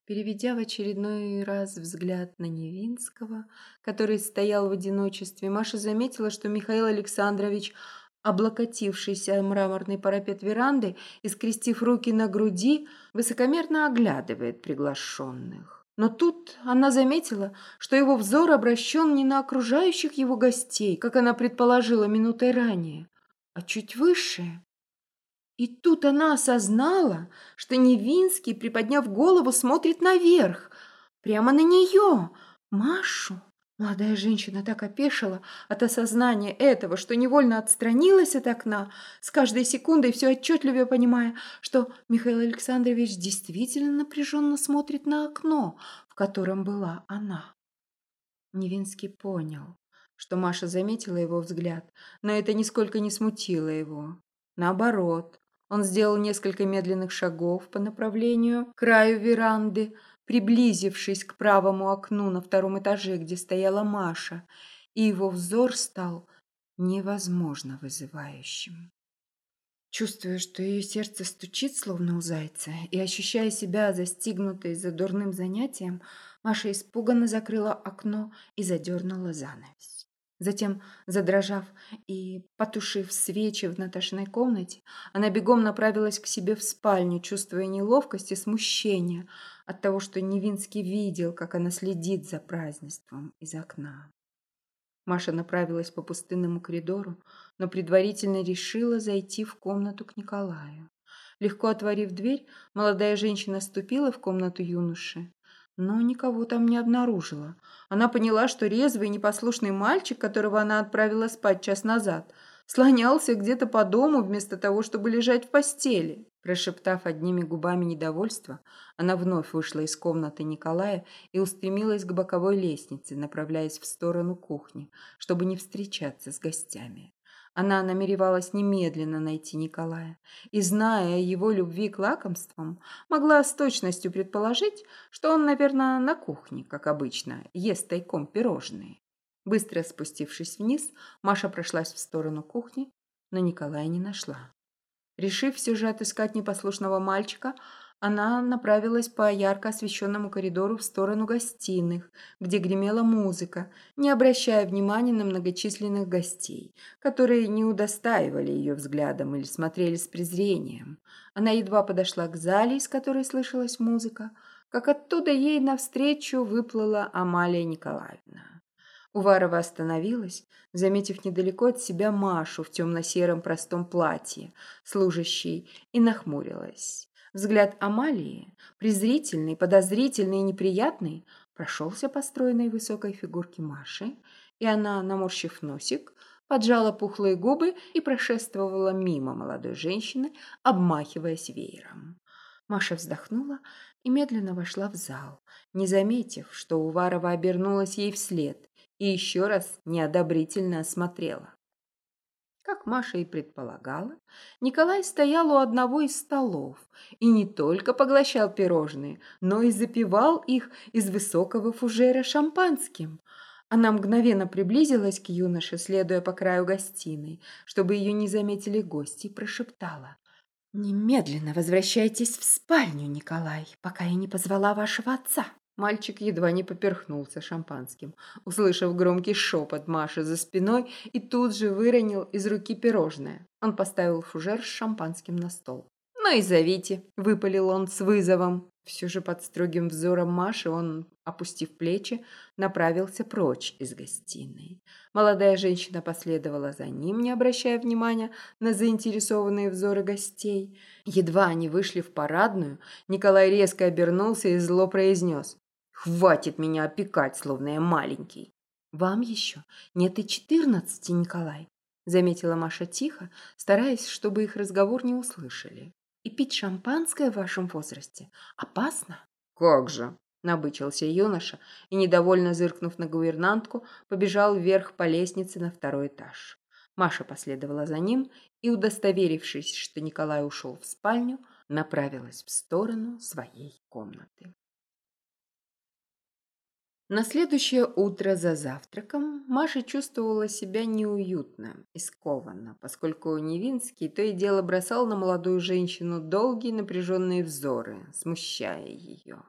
Переведя в очередной раз взгляд на Невинского, который стоял в одиночестве, Маша заметила, что Михаил Александрович, облокотившийся мраморный парапет веранды и скрестив руки на груди, высокомерно оглядывает приглашенных. Но тут она заметила, что его взор обращен не на окружающих его гостей, как она предположила минутой ранее, а чуть выше. И тут она осознала, что Невинский, приподняв голову, смотрит наверх, прямо на нее, Машу. Молодая женщина так опешила от осознания этого, что невольно отстранилась от окна, с каждой секундой все отчетливее понимая, что Михаил Александрович действительно напряженно смотрит на окно, в котором была она. Невинский понял, что Маша заметила его взгляд, но это нисколько не смутило его. Наоборот, он сделал несколько медленных шагов по направлению к краю веранды, приблизившись к правому окну на втором этаже, где стояла Маша, и его взор стал невозможно вызывающим. Чувствуя, что ее сердце стучит, словно у зайца, и ощущая себя застигнутой за дурным занятием, Маша испуганно закрыла окно и задернула занавес. Затем, задрожав и потушив свечи в Наташиной комнате, она бегом направилась к себе в спальню, чувствуя неловкость и смущение от того, что Невинский видел, как она следит за празднеством из окна. Маша направилась по пустынному коридору, но предварительно решила зайти в комнату к Николаю. Легко отворив дверь, молодая женщина ступила в комнату юноши, но никого там не обнаружила. Она поняла, что резвый непослушный мальчик, которого она отправила спать час назад, слонялся где-то по дому вместо того, чтобы лежать в постели. Прошептав одними губами недовольство, она вновь вышла из комнаты Николая и устремилась к боковой лестнице, направляясь в сторону кухни, чтобы не встречаться с гостями. Она намеревалась немедленно найти Николая и, зная о его любви к лакомствам, могла с точностью предположить, что он, наверное, на кухне, как обычно, ест тайком пирожные. Быстро спустившись вниз, Маша прошлась в сторону кухни, но Николая не нашла. Решив все же отыскать непослушного мальчика, она направилась по ярко освещенному коридору в сторону гостиных, где гремела музыка, не обращая внимания на многочисленных гостей, которые не удостаивали ее взглядом или смотрели с презрением. Она едва подошла к зале, из которой слышалась музыка, как оттуда ей навстречу выплыла Амалия Николаевна. Уварова остановилась, заметив недалеко от себя Машу в темно-сером простом платье, служащей, и нахмурилась. Взгляд Амалии, презрительный, подозрительный и неприятный, прошелся по стройной высокой фигурке Маши, и она, наморщив носик, поджала пухлые губы и прошествовала мимо молодой женщины, обмахиваясь веером. Маша вздохнула и медленно вошла в зал, не заметив, что Уварова обернулась ей вслед и еще раз неодобрительно осмотрела. Как Маша и предполагала, Николай стоял у одного из столов и не только поглощал пирожные, но и запивал их из высокого фужера шампанским. Она мгновенно приблизилась к юноше, следуя по краю гостиной, чтобы ее не заметили гости, и прошептала. «Немедленно возвращайтесь в спальню, Николай, пока я не позвала вашего отца». Мальчик едва не поперхнулся шампанским, услышав громкий шепот Маши за спиной и тут же выронил из руки пирожное. Он поставил фужер с шампанским на стол. «Ну и зовите», – выпалил он с вызовом. Все же под строгим взором Маши он, опустив плечи, направился прочь из гостиной. Молодая женщина последовала за ним, не обращая внимания на заинтересованные взоры гостей. Едва они вышли в парадную, Николай резко обернулся и зло произнес. Хватит меня опекать, словно я маленький. Вам еще нет и четырнадцати, Николай, заметила Маша тихо, стараясь, чтобы их разговор не услышали. И пить шампанское в вашем возрасте опасно. Как же, набычился юноша и, недовольно зыркнув на гувернантку, побежал вверх по лестнице на второй этаж. Маша последовала за ним и, удостоверившись, что Николай ушел в спальню, направилась в сторону своей комнаты. На следующее утро за завтраком Маша чувствовала себя неуютно и скованно, поскольку Невинский то и дело бросал на молодую женщину долгие напряженные взоры, смущая ее.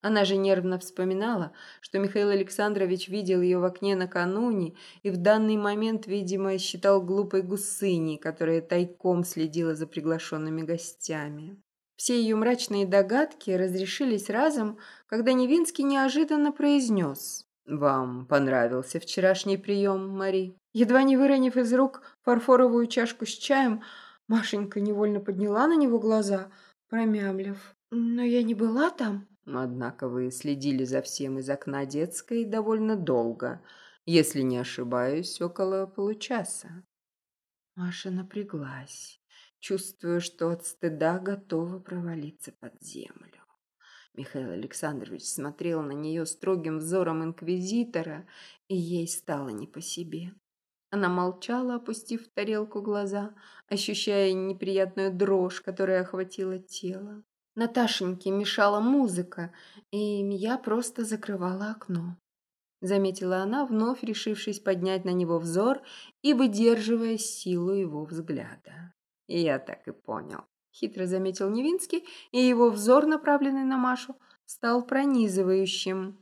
Она же нервно вспоминала, что Михаил Александрович видел ее в окне накануне и в данный момент, видимо, считал глупой гусыней, которая тайком следила за приглашенными гостями. Все ее мрачные догадки разрешились разом, когда Невинский неожиданно произнес. «Вам понравился вчерашний прием, Мари?» Едва не выронив из рук фарфоровую чашку с чаем, Машенька невольно подняла на него глаза, промямлив. «Но я не была там». «Однако вы следили за всем из окна детской довольно долго, если не ошибаюсь, около получаса». Маша напряглась чувствуя, что от стыда готова провалиться под землю. Михаил Александрович смотрел на нее строгим взором инквизитора, и ей стало не по себе. Она молчала, опустив в тарелку глаза, ощущая неприятную дрожь, которая охватила тело. Наташеньке мешала музыка, и я просто закрывала окно. Заметила она, вновь решившись поднять на него взор и выдерживая силу его взгляда. «Я так и понял», — хитро заметил Невинский, и его взор, направленный на Машу, стал пронизывающим.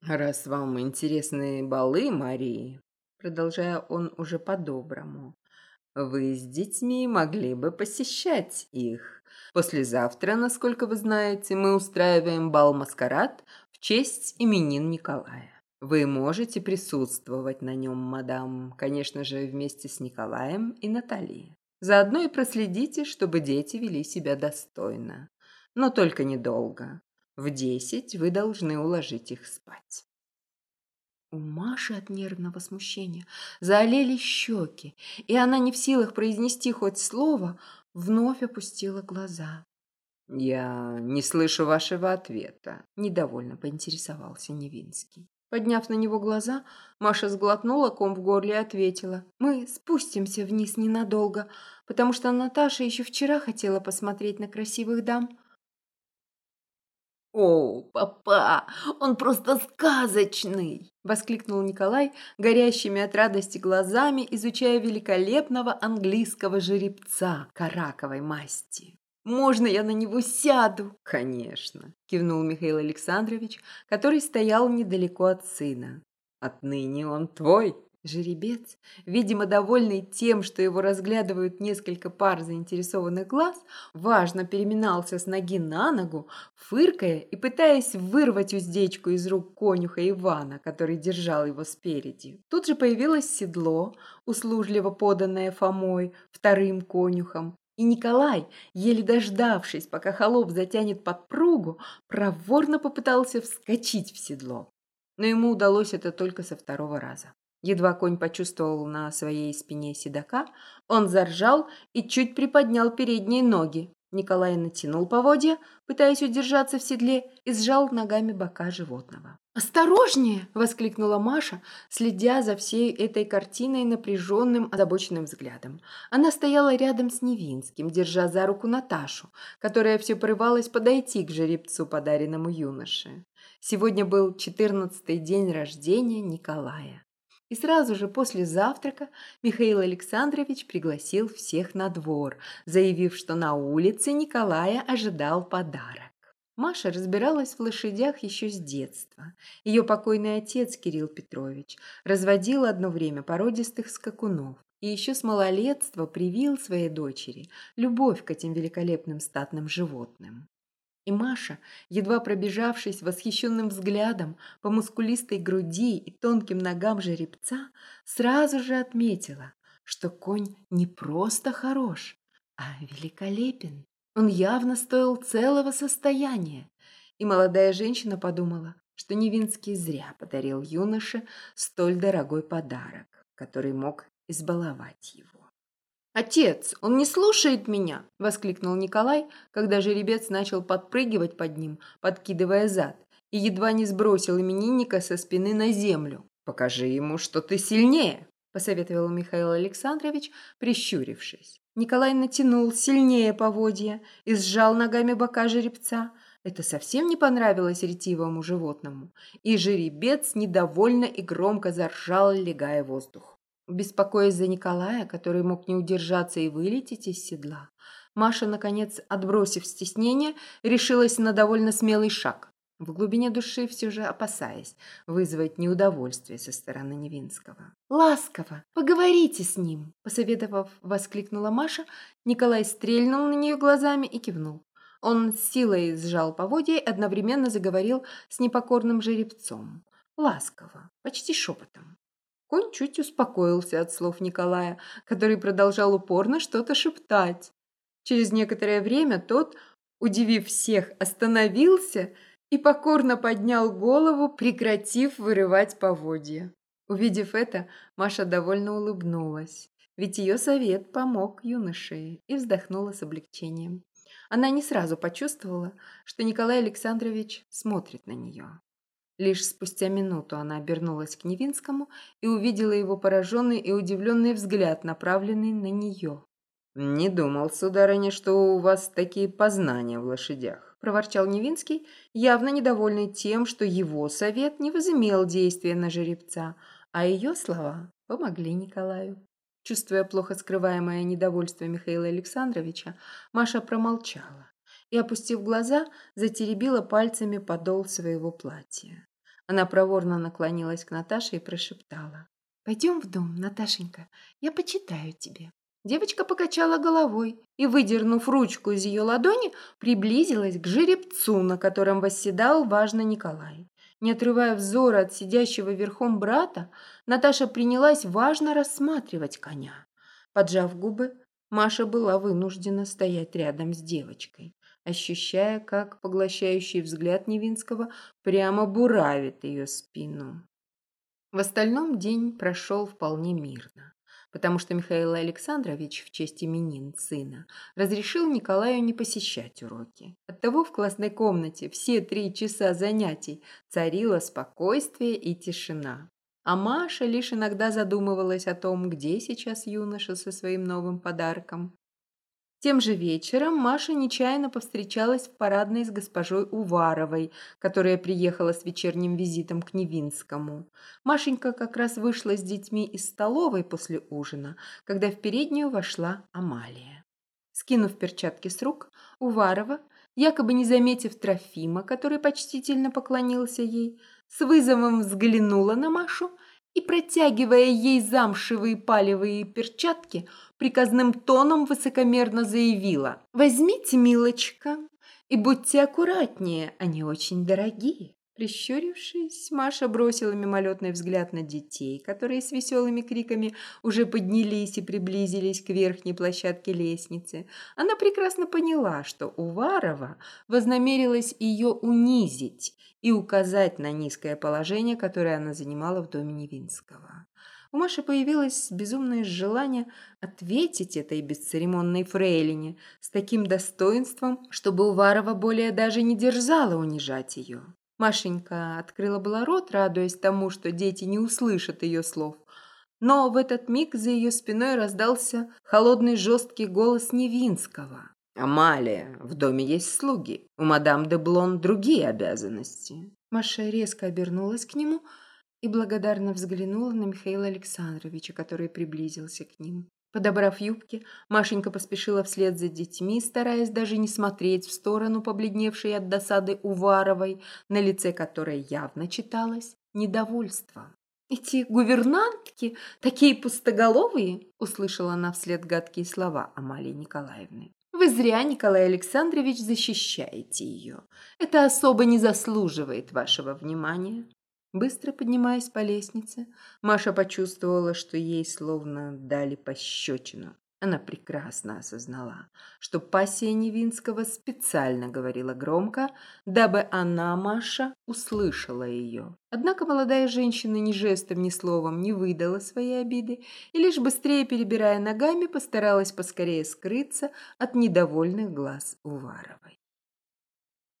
«Раз вам интересны балы, Марии», — продолжая он уже по-доброму, «вы с детьми могли бы посещать их. Послезавтра, насколько вы знаете, мы устраиваем бал-маскарад в честь именин Николая. Вы можете присутствовать на нем, мадам, конечно же, вместе с Николаем и Натальей. Заодно и проследите, чтобы дети вели себя достойно. Но только недолго. В десять вы должны уложить их спать. У Маши от нервного смущения заолели щеки, и она не в силах произнести хоть слово, вновь опустила глаза. «Я не слышу вашего ответа», – недовольно поинтересовался Невинский. Подняв на него глаза, Маша сглотнула ком в горле и ответила. «Мы спустимся вниз ненадолго, потому что Наташа еще вчера хотела посмотреть на красивых дам». «О, папа, он просто сказочный!» – воскликнул Николай, горящими от радости глазами, изучая великолепного английского жеребца караковой масти. Можно я на него сяду?» «Конечно», – кивнул Михаил Александрович, который стоял недалеко от сына. «Отныне он твой». Жеребец, видимо, довольный тем, что его разглядывают несколько пар заинтересованных глаз, важно переминался с ноги на ногу, фыркая и пытаясь вырвать уздечку из рук конюха Ивана, который держал его спереди. Тут же появилось седло, услужливо поданное Фомой, вторым конюхом, и Николай, еле дождавшись, пока холоп затянет подпругу, проворно попытался вскочить в седло. Но ему удалось это только со второго раза. Едва конь почувствовал на своей спине седока, он заржал и чуть приподнял передние ноги. Николай натянул поводья, пытаясь удержаться в седле, и сжал ногами бока животного. «Осторожнее!» – воскликнула Маша, следя за всей этой картиной напряженным, озабоченным взглядом. Она стояла рядом с Невинским, держа за руку Наташу, которая все порывалась подойти к жеребцу, подаренному юноше. Сегодня был четырнадцатый день рождения Николая. И сразу же после завтрака Михаил Александрович пригласил всех на двор, заявив, что на улице Николая ожидал подарок. Маша разбиралась в лошадях еще с детства. Ее покойный отец Кирилл Петрович разводил одно время породистых скакунов и еще с малолетства привил своей дочери любовь к этим великолепным статным животным. И Маша, едва пробежавшись восхищенным взглядом по мускулистой груди и тонким ногам жеребца, сразу же отметила, что конь не просто хорош, а великолепен. Он явно стоил целого состояния. И молодая женщина подумала, что Невинский зря подарил юноше столь дорогой подарок, который мог избаловать его. «Отец, он не слушает меня!» – воскликнул Николай, когда жеребец начал подпрыгивать под ним, подкидывая зад, и едва не сбросил именинника со спины на землю. «Покажи ему, что ты сильнее!» – посоветовал Михаил Александрович, прищурившись. Николай натянул сильнее поводья и сжал ногами бока жеребца. Это совсем не понравилось ретивому животному, и жеребец недовольно и громко заржал, легая воздух. Беспокоясь за Николая, который мог не удержаться и вылететь из седла, Маша, наконец, отбросив стеснение, решилась на довольно смелый шаг, в глубине души все же опасаясь вызвать неудовольствие со стороны Невинского. «Ласково, поговорите с ним!» Посоветовав, воскликнула Маша, Николай стрельнул на нее глазами и кивнул. Он с силой сжал поводья и одновременно заговорил с непокорным жеребцом. Ласково, почти шепотом. Конь чуть успокоился от слов Николая, который продолжал упорно что-то шептать. Через некоторое время тот, удивив всех, остановился и покорно поднял голову, прекратив вырывать поводья. Увидев это, Маша довольно улыбнулась, ведь ее совет помог юноше и вздохнула с облегчением. Она не сразу почувствовала, что Николай Александрович смотрит на нее. Лишь спустя минуту она обернулась к Невинскому и увидела его пораженный и удивленный взгляд, направленный на нее. «Не думал, сударыня, что у вас такие познания в лошадях», – проворчал Невинский, явно недовольный тем, что его совет не возымел действия на жеребца, а ее слова помогли Николаю. Чувствуя плохо скрываемое недовольство Михаила Александровича, Маша промолчала и, опустив глаза, затеребила пальцами подол своего платья. Она проворно наклонилась к Наташе и прошептала. «Пойдем в дом, Наташенька, я почитаю тебе». Девочка покачала головой и, выдернув ручку из ее ладони, приблизилась к жеребцу, на котором восседал важно Николай. Не отрывая взора от сидящего верхом брата, Наташа принялась важно рассматривать коня. Поджав губы, Маша была вынуждена стоять рядом с девочкой, ощущая, как поглощающий взгляд Невинского прямо буравит ее спину. В остальном день прошел вполне мирно, потому что Михаил Александрович в честь именин сына разрешил Николаю не посещать уроки. Оттого в классной комнате все три часа занятий царило спокойствие и тишина. А Маша лишь иногда задумывалась о том, где сейчас юноша со своим новым подарком. Тем же вечером Маша нечаянно повстречалась в парадной с госпожой Уваровой, которая приехала с вечерним визитом к Невинскому. Машенька как раз вышла с детьми из столовой после ужина, когда в переднюю вошла Амалия. Скинув перчатки с рук, Уварова, якобы не заметив Трофима, который почтительно поклонился ей, с вызовом взглянула на Машу и, протягивая ей замшевые палевые перчатки, приказным тоном высокомерно заявила «Возьмите, милочка, и будьте аккуратнее, они очень дорогие». Прищурившись, Маша бросила мимолетный взгляд на детей, которые с веселыми криками уже поднялись и приблизились к верхней площадке лестницы. Она прекрасно поняла, что Уварова вознамерилась ее унизить и указать на низкое положение, которое она занимала в доме Невинского. У Маши появилось безумное желание ответить этой бесцеремонной фрейлине с таким достоинством, чтобы Уварова более даже не дерзала унижать ее. Машенька открыла было рот, радуясь тому, что дети не услышат ее слов. Но в этот миг за ее спиной раздался холодный жесткий голос Невинского. «Амалия, в доме есть слуги. У мадам де Блон другие обязанности». Маша резко обернулась к нему и благодарно взглянула на Михаила Александровича, который приблизился к ним. Подобрав юбки, Машенька поспешила вслед за детьми, стараясь даже не смотреть в сторону побледневшей от досады Уваровой, на лице которой явно читалось недовольство. «Эти гувернантки такие пустоголовые!» – услышала она вслед гадкие слова Амалии Николаевны. «Вы зря, Николай Александрович, защищаете ее. Это особо не заслуживает вашего внимания. Быстро поднимаясь по лестнице, Маша почувствовала, что ей словно дали пощечину. Она прекрасно осознала, что пассия Невинского специально говорила громко, дабы она, Маша, услышала ее. Однако молодая женщина ни жестом, ни словом не выдала своей обиды и лишь быстрее перебирая ногами постаралась поскорее скрыться от недовольных глаз Уваровой.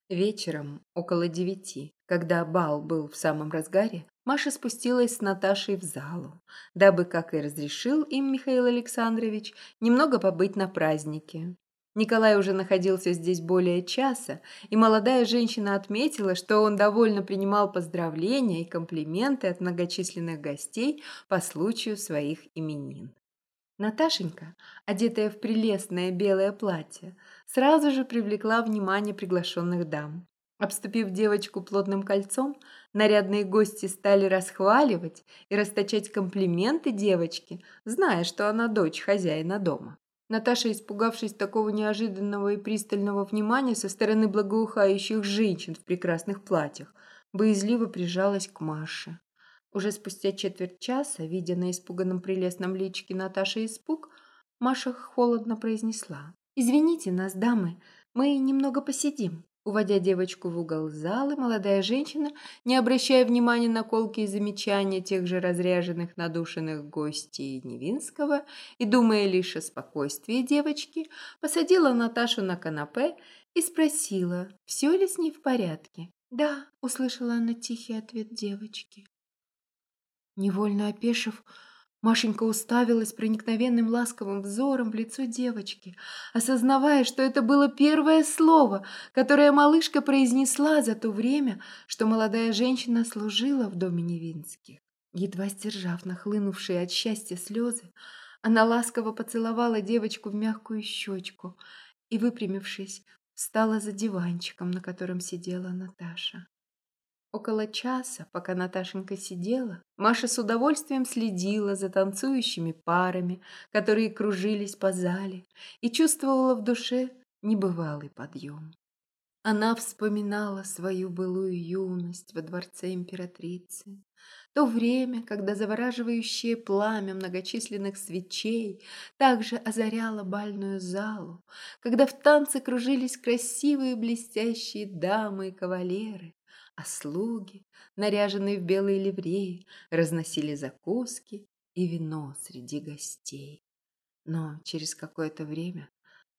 Вечером, около девяти, когда бал был в самом разгаре, Маша спустилась с Наташей в залу, дабы, как и разрешил им Михаил Александрович, немного побыть на празднике. Николай уже находился здесь более часа, и молодая женщина отметила, что он довольно принимал поздравления и комплименты от многочисленных гостей по случаю своих именин. Наташенька, одетая в прелестное белое платье, сразу же привлекла внимание приглашенных дам. Обступив девочку плотным кольцом, нарядные гости стали расхваливать и расточать комплименты девочке, зная, что она дочь хозяина дома. Наташа, испугавшись такого неожиданного и пристального внимания со стороны благоухающих женщин в прекрасных платьях, боязливо прижалась к Маше. Уже спустя четверть часа, видя на испуганном прелестном личике Наташи испуг, Маша холодно произнесла. «Извините нас, дамы, мы немного посидим». Уводя девочку в угол зала, молодая женщина, не обращая внимания на колки и замечания тех же разряженных, надушенных гостей Невинского и думая лишь о спокойствии девочки, посадила Наташу на канапе и спросила, все ли с ней в порядке. «Да», — услышала она тихий ответ девочки. Невольно опешив, Машенька уставилась проникновенным ласковым взором в лицо девочки, осознавая, что это было первое слово, которое малышка произнесла за то время, что молодая женщина служила в доме Невинских. Едва сдержав нахлынувшие от счастья слезы, она ласково поцеловала девочку в мягкую щечку и, выпрямившись, встала за диванчиком, на котором сидела Наташа. Около часа, пока Наташенька сидела, Маша с удовольствием следила за танцующими парами, которые кружились по зале, и чувствовала в душе небывалый подъем. Она вспоминала свою былую юность во дворце императрицы, то время, когда завораживающее пламя многочисленных свечей также озаряло бальную залу, когда в танце кружились красивые блестящие дамы и кавалеры, а слуги, наряженные в белые ливреи, разносили закуски и вино среди гостей. Но через какое-то время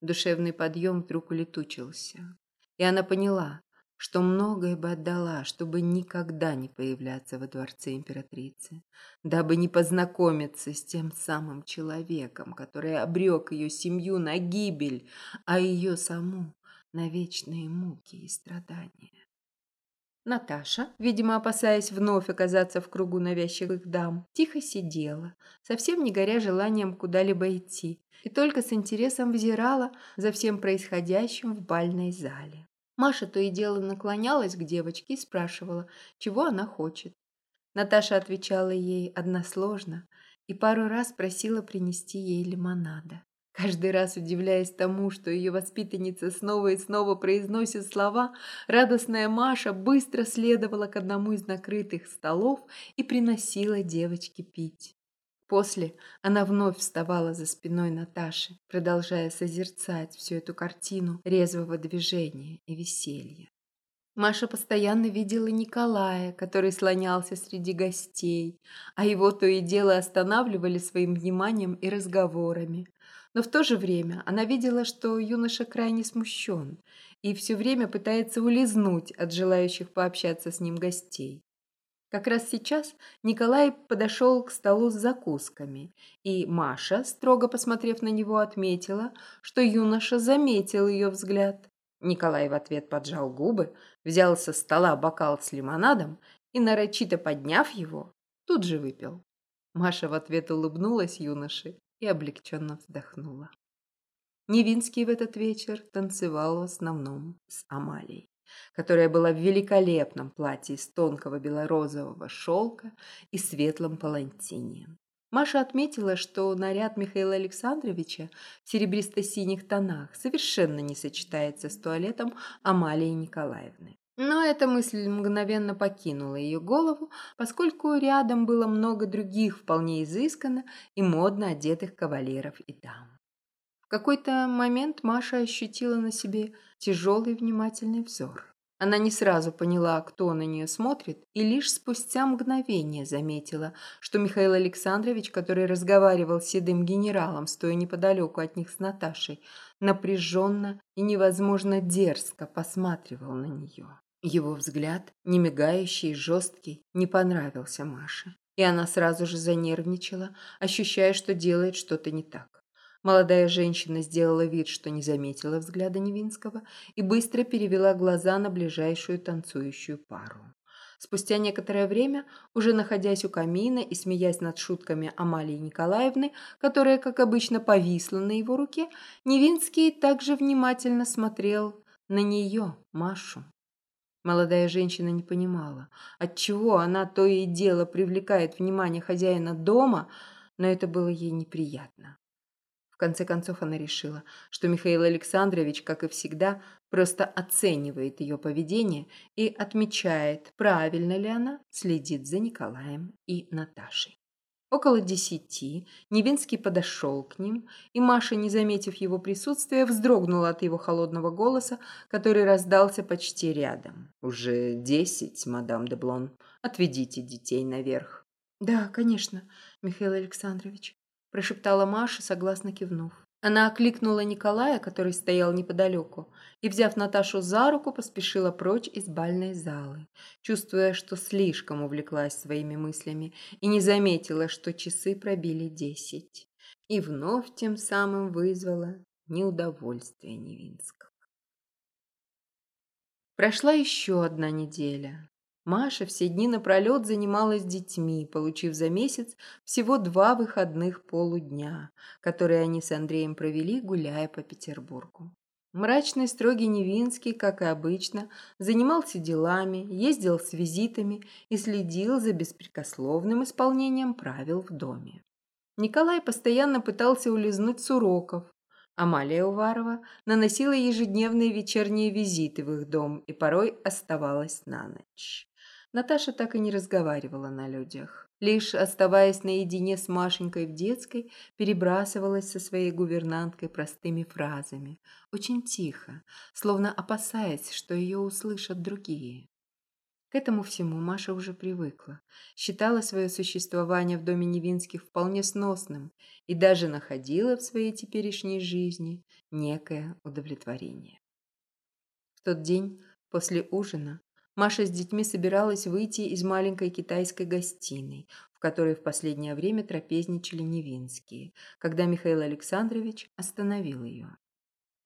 душевный подъем вдруг улетучился, и она поняла, что многое бы отдала, чтобы никогда не появляться во дворце императрицы, дабы не познакомиться с тем самым человеком, который обрек ее семью на гибель, а ее саму на вечные муки и страдания. Наташа, видимо, опасаясь вновь оказаться в кругу навязчивых дам, тихо сидела, совсем не горя желанием куда-либо идти, и только с интересом взирала за всем происходящим в бальной зале. Маша то и дело наклонялась к девочке и спрашивала, чего она хочет. Наташа отвечала ей односложно и пару раз просила принести ей лимонада. Каждый раз удивляясь тому, что ее воспитанница снова и снова произносит слова, радостная Маша быстро следовала к одному из накрытых столов и приносила девочке пить. После она вновь вставала за спиной Наташи, продолжая созерцать всю эту картину резвого движения и веселья. Маша постоянно видела Николая, который слонялся среди гостей, а его то и дело останавливали своим вниманием и разговорами. Но в то же время она видела, что юноша крайне смущен и все время пытается улизнуть от желающих пообщаться с ним гостей. Как раз сейчас Николай подошел к столу с закусками, и Маша, строго посмотрев на него, отметила, что юноша заметил ее взгляд. Николай в ответ поджал губы, взял со стола бокал с лимонадом и, нарочито подняв его, тут же выпил. Маша в ответ улыбнулась юноше и облегченно вздохнула. Невинский в этот вечер танцевал в основном с Амалией которая была в великолепном платье из тонкого белорозового шелка и светлом палантине. Маша отметила, что наряд Михаила Александровича в серебристо-синих тонах совершенно не сочетается с туалетом Амалии Николаевны. Но эта мысль мгновенно покинула ее голову, поскольку рядом было много других вполне изысканно и модно одетых кавалеров и дам. В какой-то момент Маша ощутила на себе тяжелый внимательный взор. Она не сразу поняла, кто на нее смотрит, и лишь спустя мгновение заметила, что Михаил Александрович, который разговаривал с седым генералом, стоя неподалеку от них с Наташей, напряженно и невозможно дерзко посматривал на нее. Его взгляд, не мигающий, жесткий, не понравился Маше, и она сразу же занервничала, ощущая, что делает что-то не так. Молодая женщина сделала вид, что не заметила взгляда Невинского и быстро перевела глаза на ближайшую танцующую пару. Спустя некоторое время, уже находясь у камина и смеясь над шутками Амалии Николаевны, которая, как обычно, повисла на его руке, Невинский также внимательно смотрел на нее, Машу. Молодая женщина не понимала, отчего она то и дело привлекает внимание хозяина дома, но это было ей неприятно. В конце концов она решила, что Михаил Александрович, как и всегда, просто оценивает ее поведение и отмечает, правильно ли она следит за Николаем и Наташей. Около десяти Невинский подошел к ним, и Маша, не заметив его присутствия, вздрогнула от его холодного голоса, который раздался почти рядом. «Уже десять, мадам де Блон. Отведите детей наверх». «Да, конечно, Михаил Александрович», прошептала Маша, согласно кивнув. Она окликнула Николая, который стоял неподалеку, и, взяв Наташу за руку, поспешила прочь из бальной залы, чувствуя, что слишком увлеклась своими мыслями и не заметила, что часы пробили десять, и вновь тем самым вызвала неудовольствие Невинского. Прошла еще одна неделя. Маша все дни напролет занималась детьми, получив за месяц всего два выходных полудня, которые они с Андреем провели, гуляя по Петербургу. Мрачный, строгий Невинский, как и обычно, занимался делами, ездил с визитами и следил за беспрекословным исполнением правил в доме. Николай постоянно пытался улизнуть с уроков, Амалия Уварова наносила ежедневные вечерние визиты в их дом и порой оставалась на ночь. Наташа так и не разговаривала на людях. Лишь оставаясь наедине с Машенькой в детской, перебрасывалась со своей гувернанткой простыми фразами, очень тихо, словно опасаясь, что ее услышат другие. К этому всему Маша уже привыкла, считала свое существование в доме Невинских вполне сносным и даже находила в своей теперешней жизни некое удовлетворение. В тот день, после ужина, Маша с детьми собиралась выйти из маленькой китайской гостиной, в которой в последнее время трапезничали Невинские, когда Михаил Александрович остановил ее.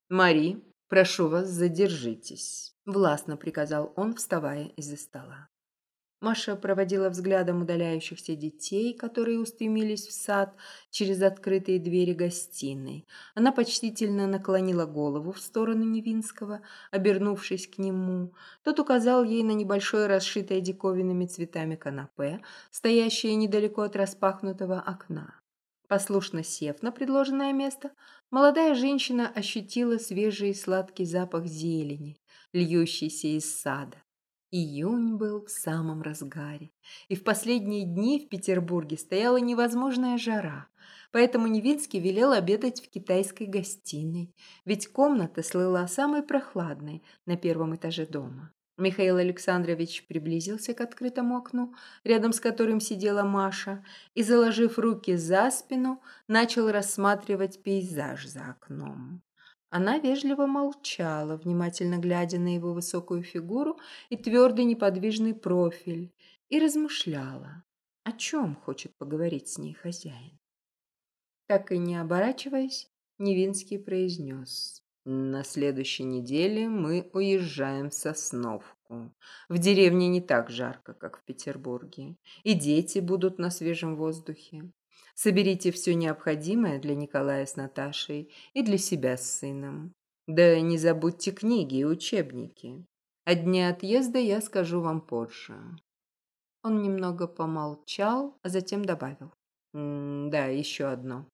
«Мари, прошу вас, задержитесь», – властно приказал он, вставая из-за стола. Маша проводила взглядом удаляющихся детей, которые устремились в сад через открытые двери гостиной. Она почтительно наклонила голову в сторону Невинского, обернувшись к нему. Тот указал ей на небольшое расшитое диковинными цветами канапе, стоящее недалеко от распахнутого окна. Послушно сев на предложенное место, молодая женщина ощутила свежий сладкий запах зелени, льющийся из сада. Июнь был в самом разгаре, и в последние дни в Петербурге стояла невозможная жара, поэтому Невинский велел обедать в китайской гостиной, ведь комната слыла самой прохладной на первом этаже дома. Михаил Александрович приблизился к открытому окну, рядом с которым сидела Маша, и, заложив руки за спину, начал рассматривать пейзаж за окном. Она вежливо молчала, внимательно глядя на его высокую фигуру и твердый неподвижный профиль, и размышляла, о чем хочет поговорить с ней хозяин. Так и не оборачиваясь, Невинский произнес. «На следующей неделе мы уезжаем в Сосновку. В деревне не так жарко, как в Петербурге, и дети будут на свежем воздухе. Соберите все необходимое для Николая с Наташей и для себя с сыном. Да не забудьте книги и учебники. О дне отъезда я скажу вам позже». Он немного помолчал, а затем добавил. «Да, еще одно».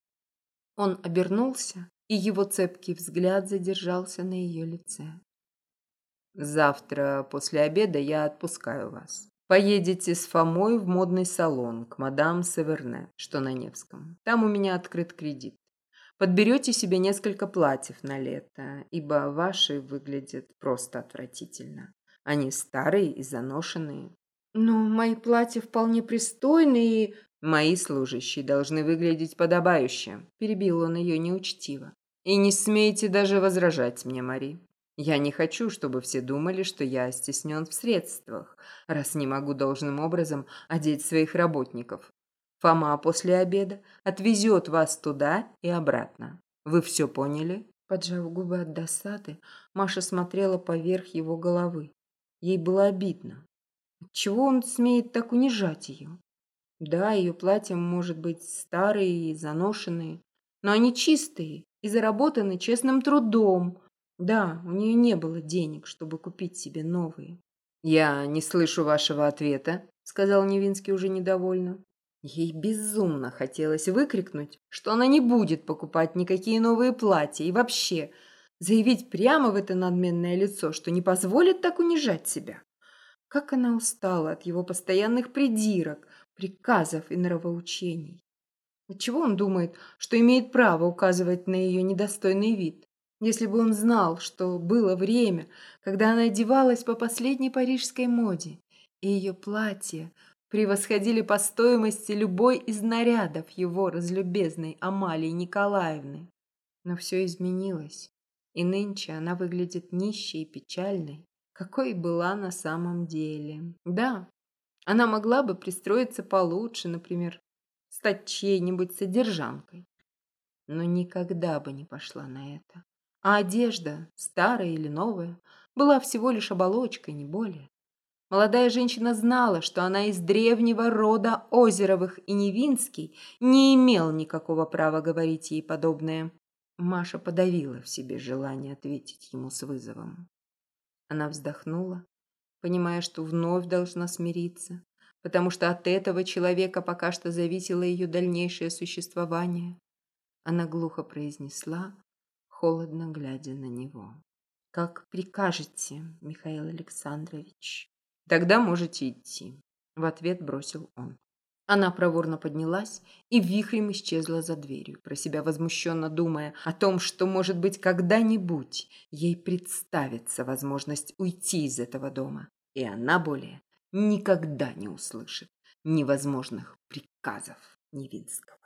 Он обернулся, и его цепкий взгляд задержался на ее лице. «Завтра после обеда я отпускаю вас. Поедете с Фомой в модный салон к мадам Северне, что на Невском. Там у меня открыт кредит. Подберете себе несколько платьев на лето, ибо ваши выглядят просто отвратительно. Они старые и заношенные. Но мои платья вполне пристойные. Мои служащие должны выглядеть подобающе, перебил он ее неучтиво. И не смейте даже возражать мне, Мари. Я не хочу, чтобы все думали, что я стеснен в средствах, раз не могу должным образом одеть своих работников. Фома после обеда отвезет вас туда и обратно. Вы все поняли?» Поджав губы от досады, Маша смотрела поверх его головы. Ей было обидно. Чего он смеет так унижать ее? Да, ее платья, может быть, старые и заношенные, но они чистые и заработаны честным трудом, да, у нее не было денег, чтобы купить себе новые. «Я не слышу вашего ответа», — сказал Невинский уже недовольно. Ей безумно хотелось выкрикнуть, что она не будет покупать никакие новые платья и вообще заявить прямо в это надменное лицо, что не позволит так унижать себя. Как она устала от его постоянных придирок, приказов и нравоучений. Отчего он думает, что имеет право указывать на ее недостойный вид? Если бы он знал, что было время, когда она одевалась по последней парижской моде, и ее платья превосходили по стоимости любой из нарядов его разлюбезной Амалии Николаевны. Но все изменилось, и нынче она выглядит нищей и печальной, какой была на самом деле. Да, она могла бы пристроиться получше, например, стать чьей-нибудь содержанкой, но никогда бы не пошла на это. А одежда, старая или новая, была всего лишь оболочкой, не более. Молодая женщина знала, что она из древнего рода Озеровых и Невинский не имел никакого права говорить ей подобное. Маша подавила в себе желание ответить ему с вызовом. Она вздохнула, понимая, что вновь должна смириться, потому что от этого человека пока что зависело ее дальнейшее существование. Она глухо произнесла, холодно глядя на него. «Как прикажете, Михаил Александрович?» Тогда можете идти. В ответ бросил он. Она проворно поднялась и вихрем исчезла за дверью, про себя возмущенно думая о том, что, может быть, когда-нибудь ей представится возможность уйти из этого дома, и она более никогда не услышит невозможных приказов Невинского.